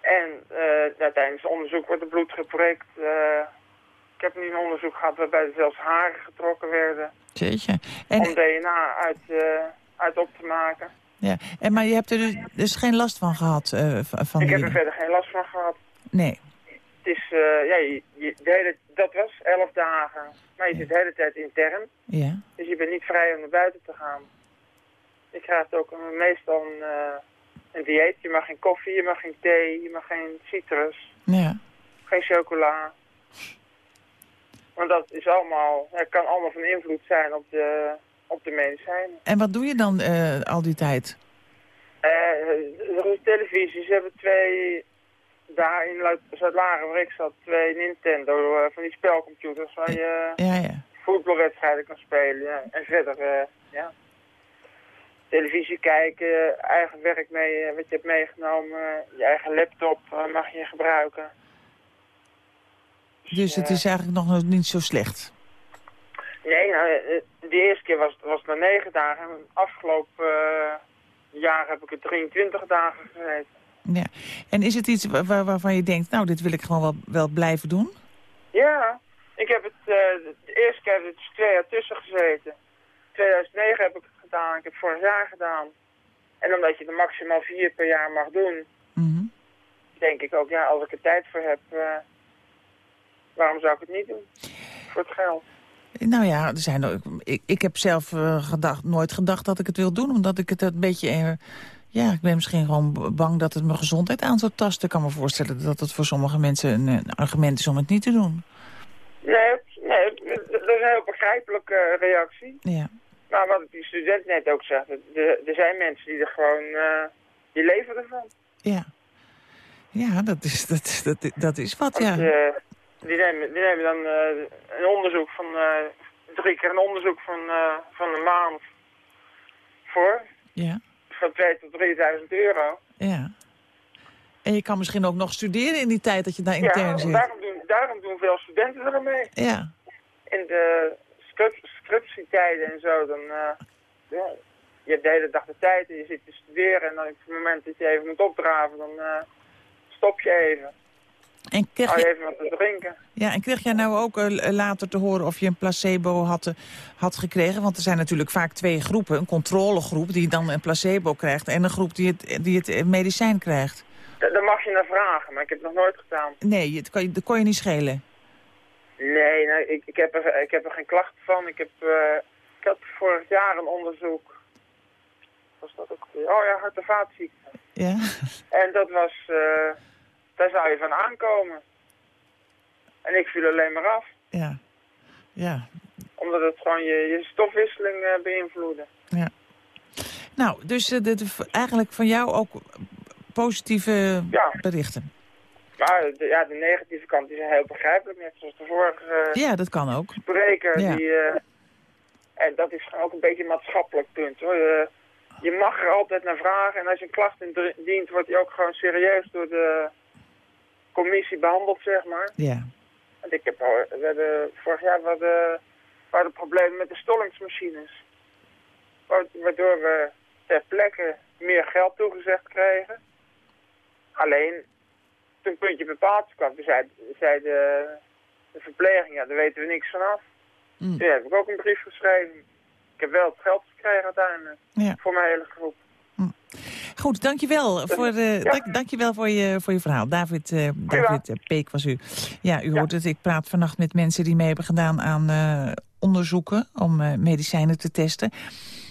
En eh, ja, tijdens onderzoek wordt het bloed geprikt. eh, ik heb nu een onderzoek gehad waarbij er zelfs haren getrokken werden Jeetje. En, om DNA uit, eh, uit op te maken. ja. en, maar je hebt er dus, dus geen last van gehad? eh, van ik heb er verder geen last van gehad. Nee. Het is, eh, ja, je, je- dat was elf dagen. Maar je zit de hele tijd intern. Ja. Dus je bent niet vrij om naar buiten te gaan. Je krijgt ook een, meestal een, eh, een dieet. Je mag geen koffie, je mag geen thee, je mag geen citrus, Ja. geen chocola. Want dat is allemaal, het kan allemaal van invloed zijn op de, op de medicijnen. En wat doe je dan eh, al die tijd? Eh, er is televisie. Ze hebben twee, daar in Zuid-Laren waar ik zat, twee Nintendo eh, van die spelcomputers waar je Ja, ja. voetbalwedstrijden kan spelen. Ja. En verder, eh, ja. Televisie kijken, eigen werk mee, eh, wat je hebt meegenomen, je eigen laptop eh, mag je gebruiken. Dus het is eigenlijk nog niet zo slecht. Nee, nou, eh, de eerste keer was, was het na negen dagen. En afgelopen eh, jaar heb ik het 23 dagen gezeten. Ja. En is het iets wa- wa- waarvan je denkt, nou, dit wil ik gewoon wel, wel blijven doen? Ja, ik heb het, eh, de eerste keer heb ik twee jaar tussen gezeten. 2009 heb ik het gedaan, ik heb het vorig jaar gedaan. En omdat je er maximaal vier per jaar mag doen, Mhm. denk ik ook, ja, als ik er tijd voor heb, eh, waarom zou ik het niet doen? Voor het geld. Nou ja, er zijn ik, ik heb zelf eh, gedacht, nooit gedacht dat ik het wil doen. Omdat ik het een beetje, Ja, ik ben misschien gewoon bang dat het mijn gezondheid aan zou tasten. Ik kan me voorstellen dat het voor sommige mensen een, een argument is om het niet te doen. Nee, nee, dat is een heel begrijpelijke reactie. Ja. Maar wat die student net ook zegt, er, zijn mensen die er gewoon, eh, die leven ervan. Ja. Ja, dat is, dat, dat, dat is wat, ja. Eh, die, nemen, die nemen dan eh, een onderzoek van, drie keer een onderzoek van, van een maand voor. Ja. Van 2 tot 3000 euro. Ja. En je kan misschien ook nog studeren in die tijd dat je daar intern ja, zit. daarom doen, daarom doen veel studenten er mee. Ja. In de script- scriptietijden en zo, dan... eh, ja, je hebt de hele dag de tijd en je zit te studeren. En dan op het moment dat je even moet opdraven, dan eh, stop je even. En kreeg Hou je even wat te drinken. ja, en kreeg jij nou ook eh, later te horen of je een placebo had, eh, had gekregen? Want er zijn natuurlijk vaak twee groepen. Een controlegroep die dan een placebo krijgt... en een groep die het, die het eh, medicijn krijgt. Da- Daar mag je naar vragen, maar ik heb het nog nooit gedaan. Nee, dat, dat kon je niet schelen. Nee, nee ik, ik, heb er, ik heb er geen klachten van. Ik heb, ik had vorig jaar een onderzoek. Was dat ook? Oh ja, hart- en vaatziekten. Ja? En dat was, daar zou je van aankomen. En ik viel alleen maar af. Ja. Ja. Omdat het gewoon je, je stofwisseling eh, beïnvloedde. Ja. Nou, dus de, de- eigenlijk van jou ook positieve Ja. berichten. Maar de, ja, de negatieve kant is heel begrijpelijk. Net zoals de vorige eh, Ja, dat kan ook. spreker. Ja. Die, en dat is ook een beetje een maatschappelijk punt. Hoor. Je, je mag er altijd naar vragen. En als je een klacht indient, wordt die ook gewoon serieus door de commissie behandeld, zeg maar. Ja. Want ik heb, we hebben, vorig jaar we hadden, we hadden problemen met de stollingsmachines. Wa- Waardoor we ter plekke meer geld toegezegd kregen. Alleen, toen puntje bepaald kwam, zei, zei de, de verpleging, ja, daar weten we niks vanaf. Mm. Toen heb ik ook een brief geschreven. Ik heb wel het geld gekregen uiteindelijk. Ja. Voor mijn hele groep. Goed, dankjewel voor, Ja. dank, dankjewel voor, je, voor je verhaal. David, eh, David eh, Peek was u. Ja, u hoort het. Ik praat vannacht met mensen die mee hebben gedaan aan onderzoeken... om medicijnen te testen.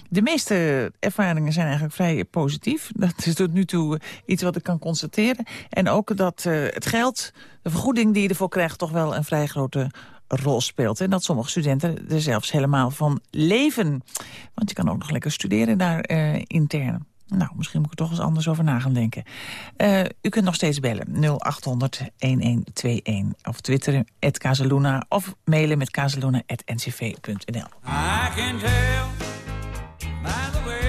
De meeste ervaringen zijn eigenlijk vrij positief. Dat is tot nu toe iets wat ik kan constateren. En ook dat het geld, de vergoeding die je ervoor krijgt... toch wel een vrij grote rol speelt. En dat sommige studenten er zelfs helemaal van leven. Want je kan ook nog lekker studeren daar intern. Nou, misschien moet ik er toch eens anders over na gaan denken. Eh, u kunt nog steeds bellen. 0800-1121. Of twitteren, @kazeluna Of mailen met kazeluna.ncv.nl. I can tell by the way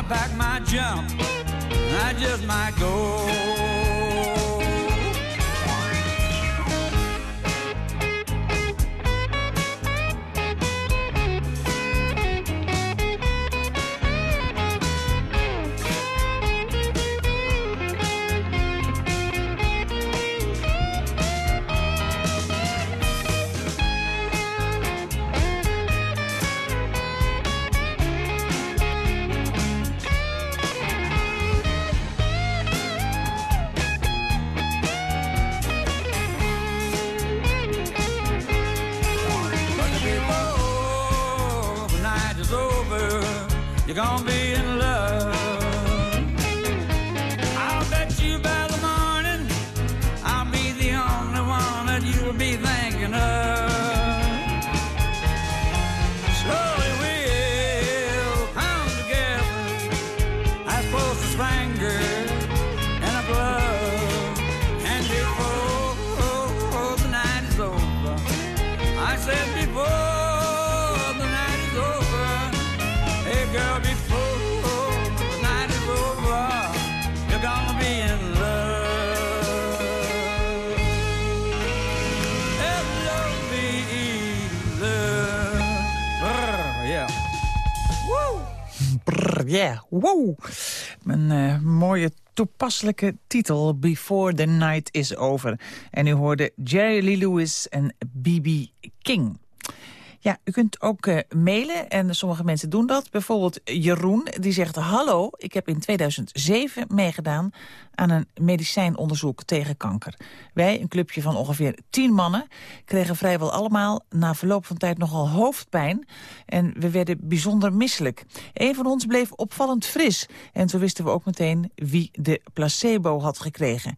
I'll pack my jump, I just might go. Gonna be wow. Een eh, mooie toepasselijke titel, Before the Night is Over. En u hoorde Jerry Lee Lewis en B.B. King. Ja, u kunt ook eh, mailen en sommige mensen doen dat. Bijvoorbeeld Jeroen, die zegt... Hallo, ik heb in 2007 meegedaan aan een medicijnonderzoek tegen kanker. Wij, een clubje van ongeveer tien mannen... kregen vrijwel allemaal na verloop van tijd nogal hoofdpijn... en we werden bijzonder misselijk. Een van ons bleef opvallend fris. En toen wisten we ook meteen wie de placebo had gekregen.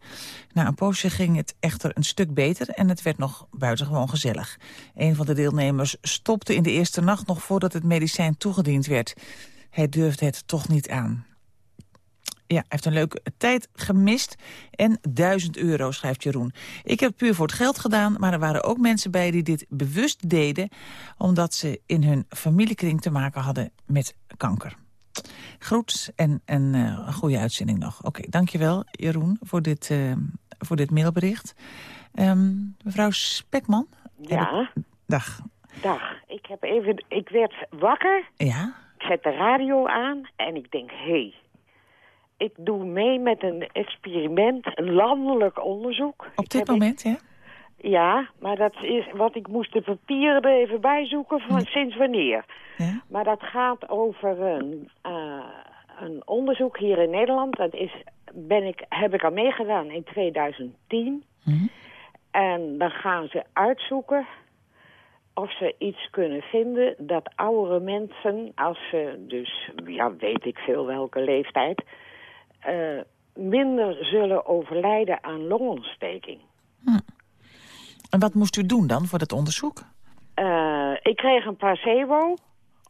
Na een poosje ging het echter een stuk beter... en het werd nog buitengewoon gezellig. Een van de deelnemers stopte in de eerste nacht nog voordat het medicijn toegediend werd. Hij durfde het toch niet aan. Ja, hij heeft een leuke tijd gemist. En 1000 euro, schrijft Jeroen. Ik heb het puur voor het geld gedaan, maar er waren ook mensen bij die dit bewust deden... omdat ze in hun familiekring te maken hadden met kanker. Groet en, en eh, een goede uitzending nog. Oké, dankjewel Jeroen voor dit, eh, voor dit mailbericht. Ehm, mevrouw Spekman? Ja, Dag. Dag. Ik, heb even, ik werd wakker, Ja? ik zet de radio aan en ik denk, hé, hey, ik doe mee met een experiment, een landelijk onderzoek. Op dit moment, ja? Ja, maar dat is wat ik moest de papieren er even bij zoeken van sinds wanneer. Ja? Maar dat gaat over een, eh, een onderzoek hier in Nederland. Dat is, ben ik, heb ik al meegedaan in 2010. Mhm. En dan gaan ze uitzoeken of ze iets kunnen vinden dat oudere mensen, als ze dus, ja, weet ik veel welke leeftijd, eh, minder zullen overlijden aan longontsteking. En wat moest u doen dan voor dat onderzoek? Eh, ik kreeg een placebo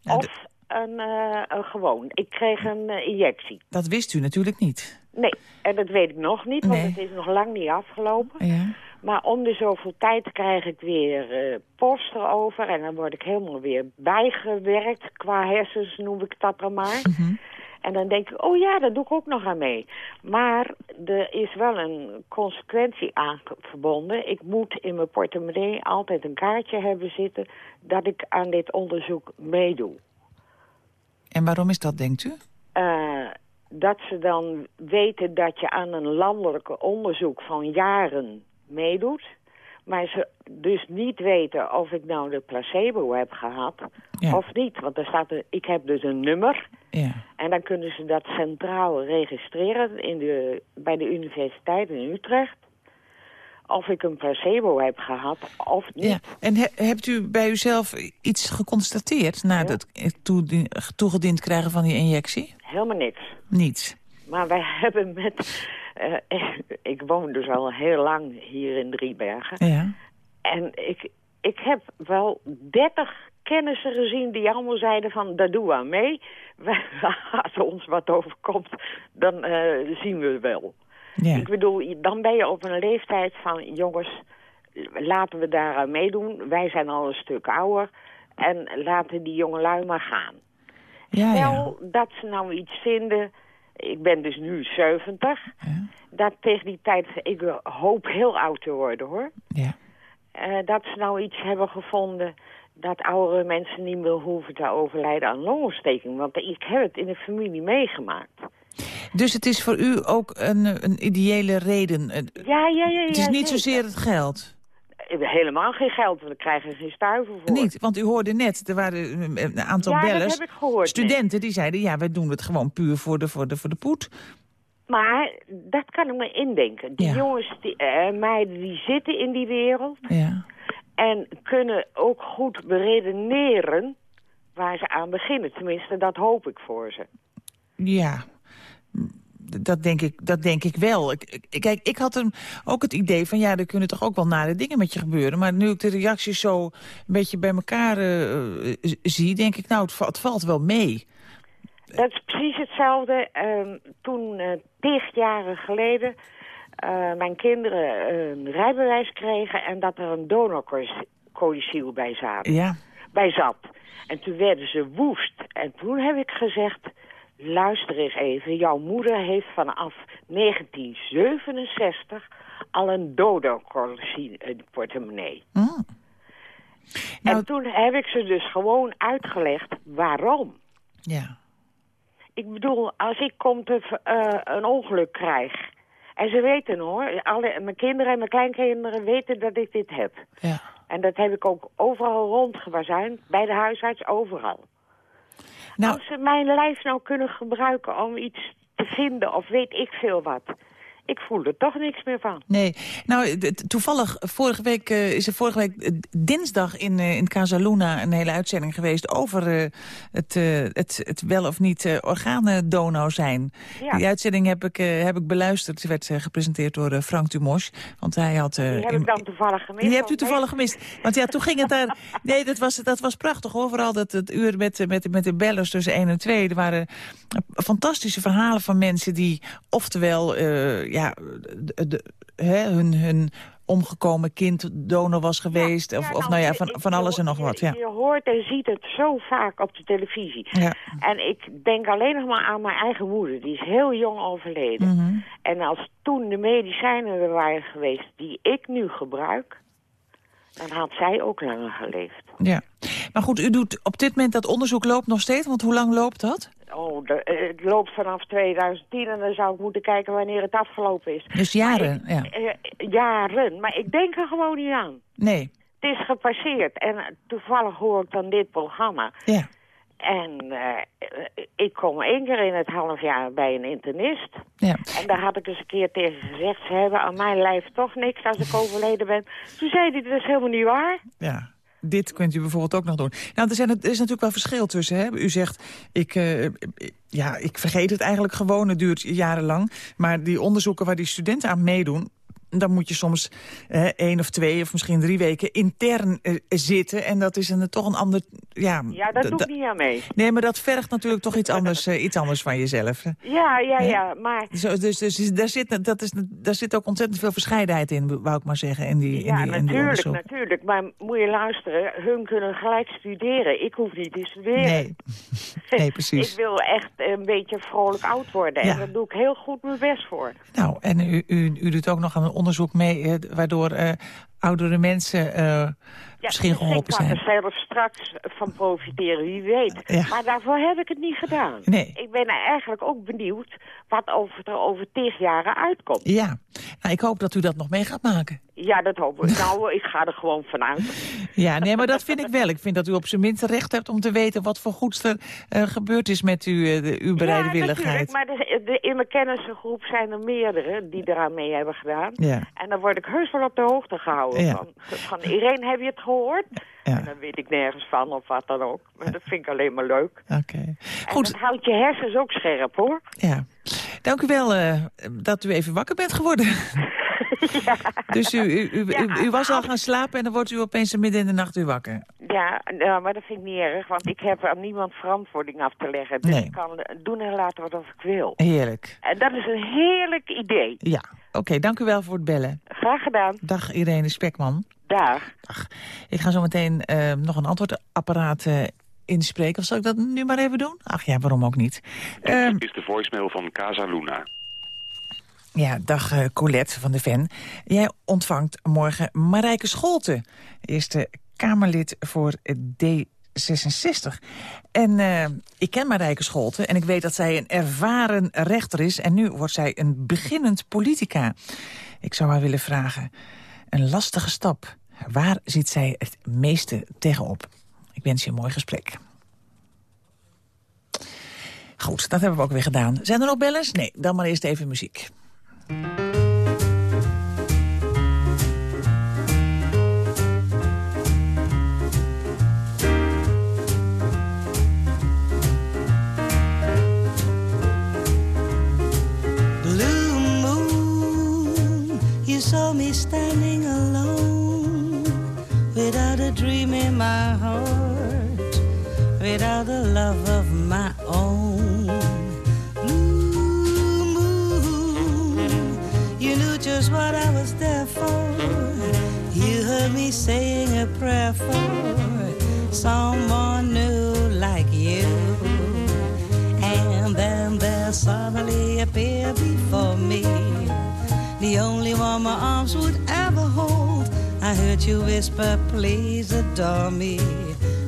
Ja, of een, eh, een gewoon. Ik kreeg een injectie. Dat wist u natuurlijk niet. Nee, en dat weet ik nog niet, want Nee. het is nog lang niet afgelopen. Ja. Maar om de zoveel tijd krijg ik weer eh post erover. En dan word ik helemaal weer bijgewerkt. Qua hersens noem ik dat dan maar. En dan denk ik, oh ja, daar doe ik ook nog aan mee. Maar er is wel een consequentie aan verbonden. Ik moet in mijn portemonnee altijd een kaartje hebben zitten... dat ik aan dit onderzoek meedoe. En waarom is dat, denkt u? Eh, dat ze dan weten dat je aan een landelijke onderzoek van jaren meedoet. Maar ze dus niet weten of ik nou de placebo heb gehad Ja. of niet. Want er staat een, ik heb dus een nummer. Ja. En dan kunnen ze dat centraal registreren in de, bij de universiteit in Utrecht. Of ik een placebo heb gehad of niet. ja. En he- hebt u bij uzelf iets geconstateerd... na het toedien- toegediend krijgen van die injectie? Helemaal niks. Niets. Maar wij hebben met... eh, ik woon dus al heel lang hier in Driebergen. Ja. En ik, ik heb wel dertig kennissen gezien die allemaal zeiden van... daar doen we aan mee. Wij- Als ons wat overkomt, dan eh, zien we wel. Ja. Ik bedoel, dan ben je op een leeftijd van... jongens, laten we daaraan meedoen. Wij zijn al een stuk ouder. En laten die jongelui maar gaan. Ja, ja. Stel dat ze nou iets vinden... Ik ben dus nu 70. Dat tegen die tijd... Ik hoop heel oud te worden, hoor. Ja. Eh, dat ze nou iets hebben gevonden... dat oudere mensen niet meer hoeven te overlijden aan longontsteking. Want ik heb het in de familie meegemaakt. Dus het is voor u ook een, een ideële reden. Het Ja, ja, ja. is ja, niet zeker. zozeer het geld. Helemaal geen geld, want ik krijg er geen stuiver voor. Niet, want u hoorde net, er waren een- een aantal Ja, dat bellers, heb ik gehoord, studenten, die zeiden, ja, wij doen het gewoon puur voor de, voor de, voor de poet. Maar dat kan ik me indenken. Die Ja. jongens, die, eh, meiden, die zitten in die wereld... Ja. en kunnen ook goed beredeneren waar ze aan beginnen. Tenminste, dat hoop ik voor ze. Ja, dat denk ik, dat denk ik wel. Ik, kijk, ik had hem ook het idee van... ja, er kunnen toch ook wel nare dingen met je gebeuren. Maar nu ik de reacties zo een beetje bij elkaar eh, eh, zie... denk ik, nou, het, het valt wel mee. Dat is precies hetzelfde. Ehm, toen, eh tig jaren geleden, mijn kinderen een rijbewijs kregen... en dat er een donorcodiciel bij, Ja, bij zat. En toen werden ze woest. En toen heb ik gezegd... Luister eens even, jouw moeder heeft vanaf 1967 al een donorcodiciel in de portemonnee. Nou- En toen heb ik ze dus gewoon uitgelegd waarom. ja. Ik bedoel, als ik kom te, eh, een ongeluk krijg... En ze weten hoor, alle, mijn kinderen en mijn kleinkinderen weten dat ik dit heb. Ja. En dat heb ik ook overal rondgebazuind, bij de huisarts, overal. Nou- Als ze mijn lijf nou kunnen gebruiken om iets te vinden of weet ik veel wat... Ik voel er toch niks meer van. Nee, nou, toevallig, vorige week eh, is er vorige week eh, dinsdag in, eh, in Casa Luna een hele uitzending geweest over het, het, het wel of niet organendonor zijn. Ja. Die uitzending heb ik, heb ik beluisterd. Ze werd gepresenteerd door Frank Dumos. Want hij had... Die heb ik dan toevallig gemist. die hebt u toevallig gemist. Want ja, toen ging het daar... Nee, dat was, dat was prachtig hoor. Vooral dat het uur met, met, met de bellers tussen 1 en 2. Er waren fantastische verhalen van mensen die... oftewel ja, de, de- hè, hun, hun omgekomen kind donor was geweest. of, of nou ja, van, van alles en nog wat. Ja. Je hoort en ziet het zo vaak op de televisie. Ja. En ik denk alleen nog maar aan mijn eigen moeder. Die is heel jong overleden. Mhm. En als toen de medicijnen er waren geweest die ik nu gebruik... dan had zij ook langer geleefd. ja. Maar goed, u doet op dit moment dat onderzoek loopt nog steeds. Want hoe lang loopt dat? Oh, de, eh, het loopt vanaf 2010 en dan zou ik moeten kijken wanneer het afgelopen is. Dus jaren, ja. Eh, jaren, maar ik denk er gewoon niet aan. Nee. Het is gepasseerd en eh, toevallig hoor ik dan dit programma. Ja. En eh, ik kom één keer in het half jaar bij een internist. Ja. En daar had ik eens een keer tegen gezegd... ze hebben aan mijn lijf toch niks als ik overleden ben. Toen zei hij, dat is helemaal niet waar. Ja. Dit kunt u bijvoorbeeld ook nog doen. Nou, er, zijn, er is natuurlijk wel verschil tussen. Hè? U zegt, ik, eh, ja, ik vergeet het eigenlijk gewoon. Het duurt jarenlang. Maar die onderzoeken waar die studenten aan meedoen... dan moet je soms eh, één of twee of misschien drie weken intern eh, zitten. En dat is een, toch een ander... Ja, Ja, daar d- doe ik niet aan mee. Nee, maar dat vergt natuurlijk toch iets anders, eh, iets anders van jezelf. Ja, ja, ja, maar... Zo, dus dus daar, zit, dat is, daar zit ook ontzettend veel verscheidenheid in, wou ik maar zeggen. In die, Ja, in die, in natuurlijk, natuurlijk. Maar moet je luisteren, hun kunnen gelijk studeren. Ik hoef niet te studeren. Nee, nee precies. Ik wil echt een beetje vrolijk oud worden. Ja. En daar doe ik heel goed mijn best voor. Nou, en u, u, u doet ook nog aan een onderzoek mee... eh, waardoor eh, oudere mensen eh, misschien geholpen Ik kan zijn. er zelf straks van profiteren, wie weet. Ja. Maar daarvoor heb ik het niet gedaan. Nee. Ik ben eigenlijk ook benieuwd wat over, er over tig jaren uitkomt. Ja, nou, ik hoop dat u dat nog mee gaat maken. Ja, dat hoop ik. nou, ik ga er gewoon vanuit. Ja, nee, maar dat vind ik wel. Ik vind dat u op zijn minst recht hebt om te weten... wat voor goeds er eh, gebeurd is met u, eh, uw Ja, bereidwilligheid. natuurlijk. Maar de, de- in mijn kennissengroep zijn er meerdere die eraan mee hebben gedaan. Ja. En dan word ik heus wel op de hoogte gehouden. Ja. Van, van Irene, heb je het gehoord? Ja. En dan weet ik nergens van of wat dan ook. Maar dat vind ik alleen maar leuk. Oké. En Goed, dat houdt je hersens ook scherp, hoor. ja. Dank u wel eh, dat u even wakker bent geworden. Dus u, u, u, u, u was al gaan slapen en dan wordt u opeens midden in de nacht weer wakker. Ja, nou, maar dat vind ik niet erg, want ik heb aan niemand verantwoording af te leggen. Dus Nee. ik kan doen en laten wat ik wil. Heerlijk. En dat is een heerlijk idee. Ja. Oké, dank u wel voor het bellen. Graag gedaan. Dag Irene Spekman. Dag. Ik ga zo meteen eh, nog een antwoordapparaat eh, inspreken. Of zal ik dat nu maar even doen? Ach ja, waarom ook niet. Ehm, Dit is de voicemail van Casa Luna. ja, dag eh, Colette van de Ven. Jij ontvangt morgen Marijke Scholte. Eerste Kamerlid voor D66. En eh, ik ken Marijke Scholte en ik weet dat zij een ervaren rechter is. En nu wordt zij een beginnend politica. Ik zou haar willen vragen, een lastige stap. Waar ziet zij het meeste tegenop? Ik wens je een mooi gesprek. Goed, dat hebben we ook weer gedaan. Zijn er nog bellers? Nee, dan maar eerst even muziek. You saw me standing alone without a dream in my heart, without a love of my own. You knew just what I was there for. You heard me saying a prayer for someone new like you. And then there suddenly appeared before me the only one my arms would ever hold. I heard you whisper, please adore me.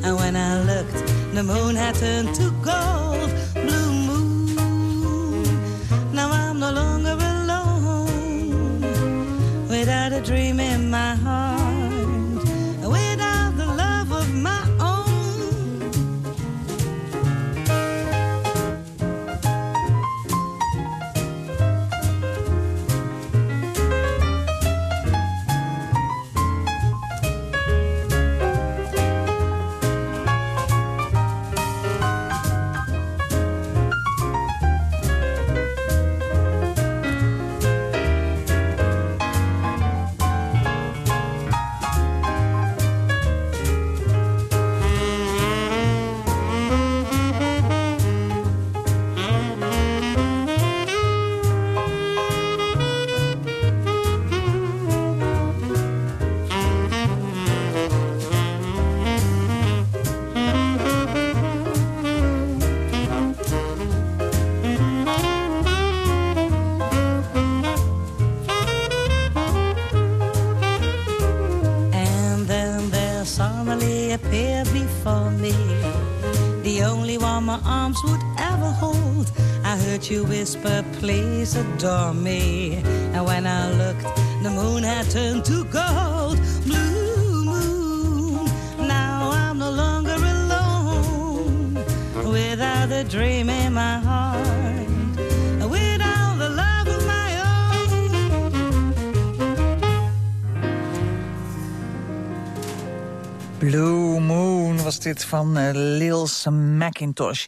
And when I looked, the moon had turned to gold. Blue moon, now I'm no longer alone. Without a dream in my heart, please adore me. And when I looked, the moon had turned to gold. Blue moon, now I'm no longer alone. Without a dream in my heart, without the love of my Blue Moon was dit van eh, Lils McIntosh.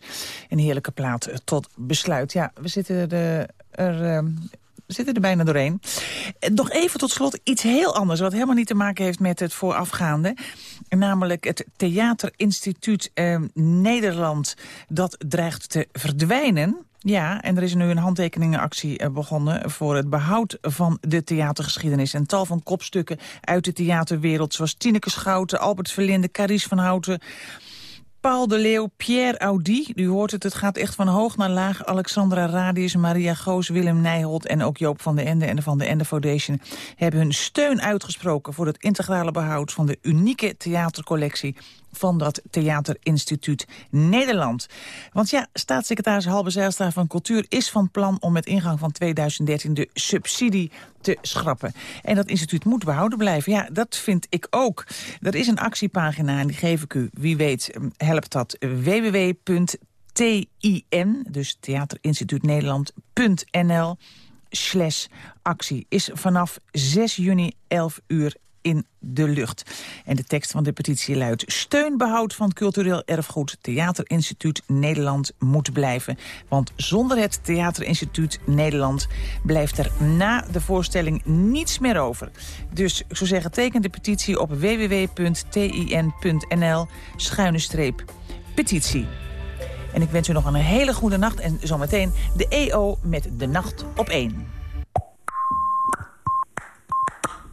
Een heerlijke plaat eh, tot besluit. Ja, we zitten er, er, eh, we zitten er bijna doorheen. Eh, Nog even tot slot iets heel anders... wat helemaal niet te maken heeft met het voorafgaande. Namelijk het Theaterinstituut eh, Nederland... dat dreigt te verdwijnen... Ja, en er is nu een handtekeningenactie eh, begonnen... voor het behoud van de theatergeschiedenis. En tal van kopstukken uit de theaterwereld... zoals Tineke Schouten, Albert Verlinde, Carice van Houten... Paul de Leeuw, Pierre Audi, u hoort het, het gaat echt van hoog naar laag. Alexandra Radius, Maria Goos, Willem Nijholt en ook Joop van de Ende en de Van de Ende Foundation hebben hun steun uitgesproken voor het integrale behoud van de unieke theatercollectie van dat Theaterinstituut Nederland. Want ja, staatssecretaris Halbe Zijlstra van Cultuur is van plan om met ingang van 2013 de subsidie te schrappen. En dat instituut moet behouden blijven. Ja, dat vind ik ook. Er is een actiepagina en die geef ik u. Wie weet helpt dat www.tin, dus Theaterinstituut Nederland.nl slash actie is vanaf 6 juni 11 uur in de lucht. En de tekst van de petitie luidt... Steun behoud van cultureel erfgoed Theaterinstituut Nederland moet blijven. Want zonder het Theaterinstituut Nederland... blijft er na de voorstelling niets meer over. Dus ik zou zeggen, teken de petitie op www.tin.nl schuine streep petitie. En ik wens u nog een hele goede nacht en zometeen de EO met de nacht op 1.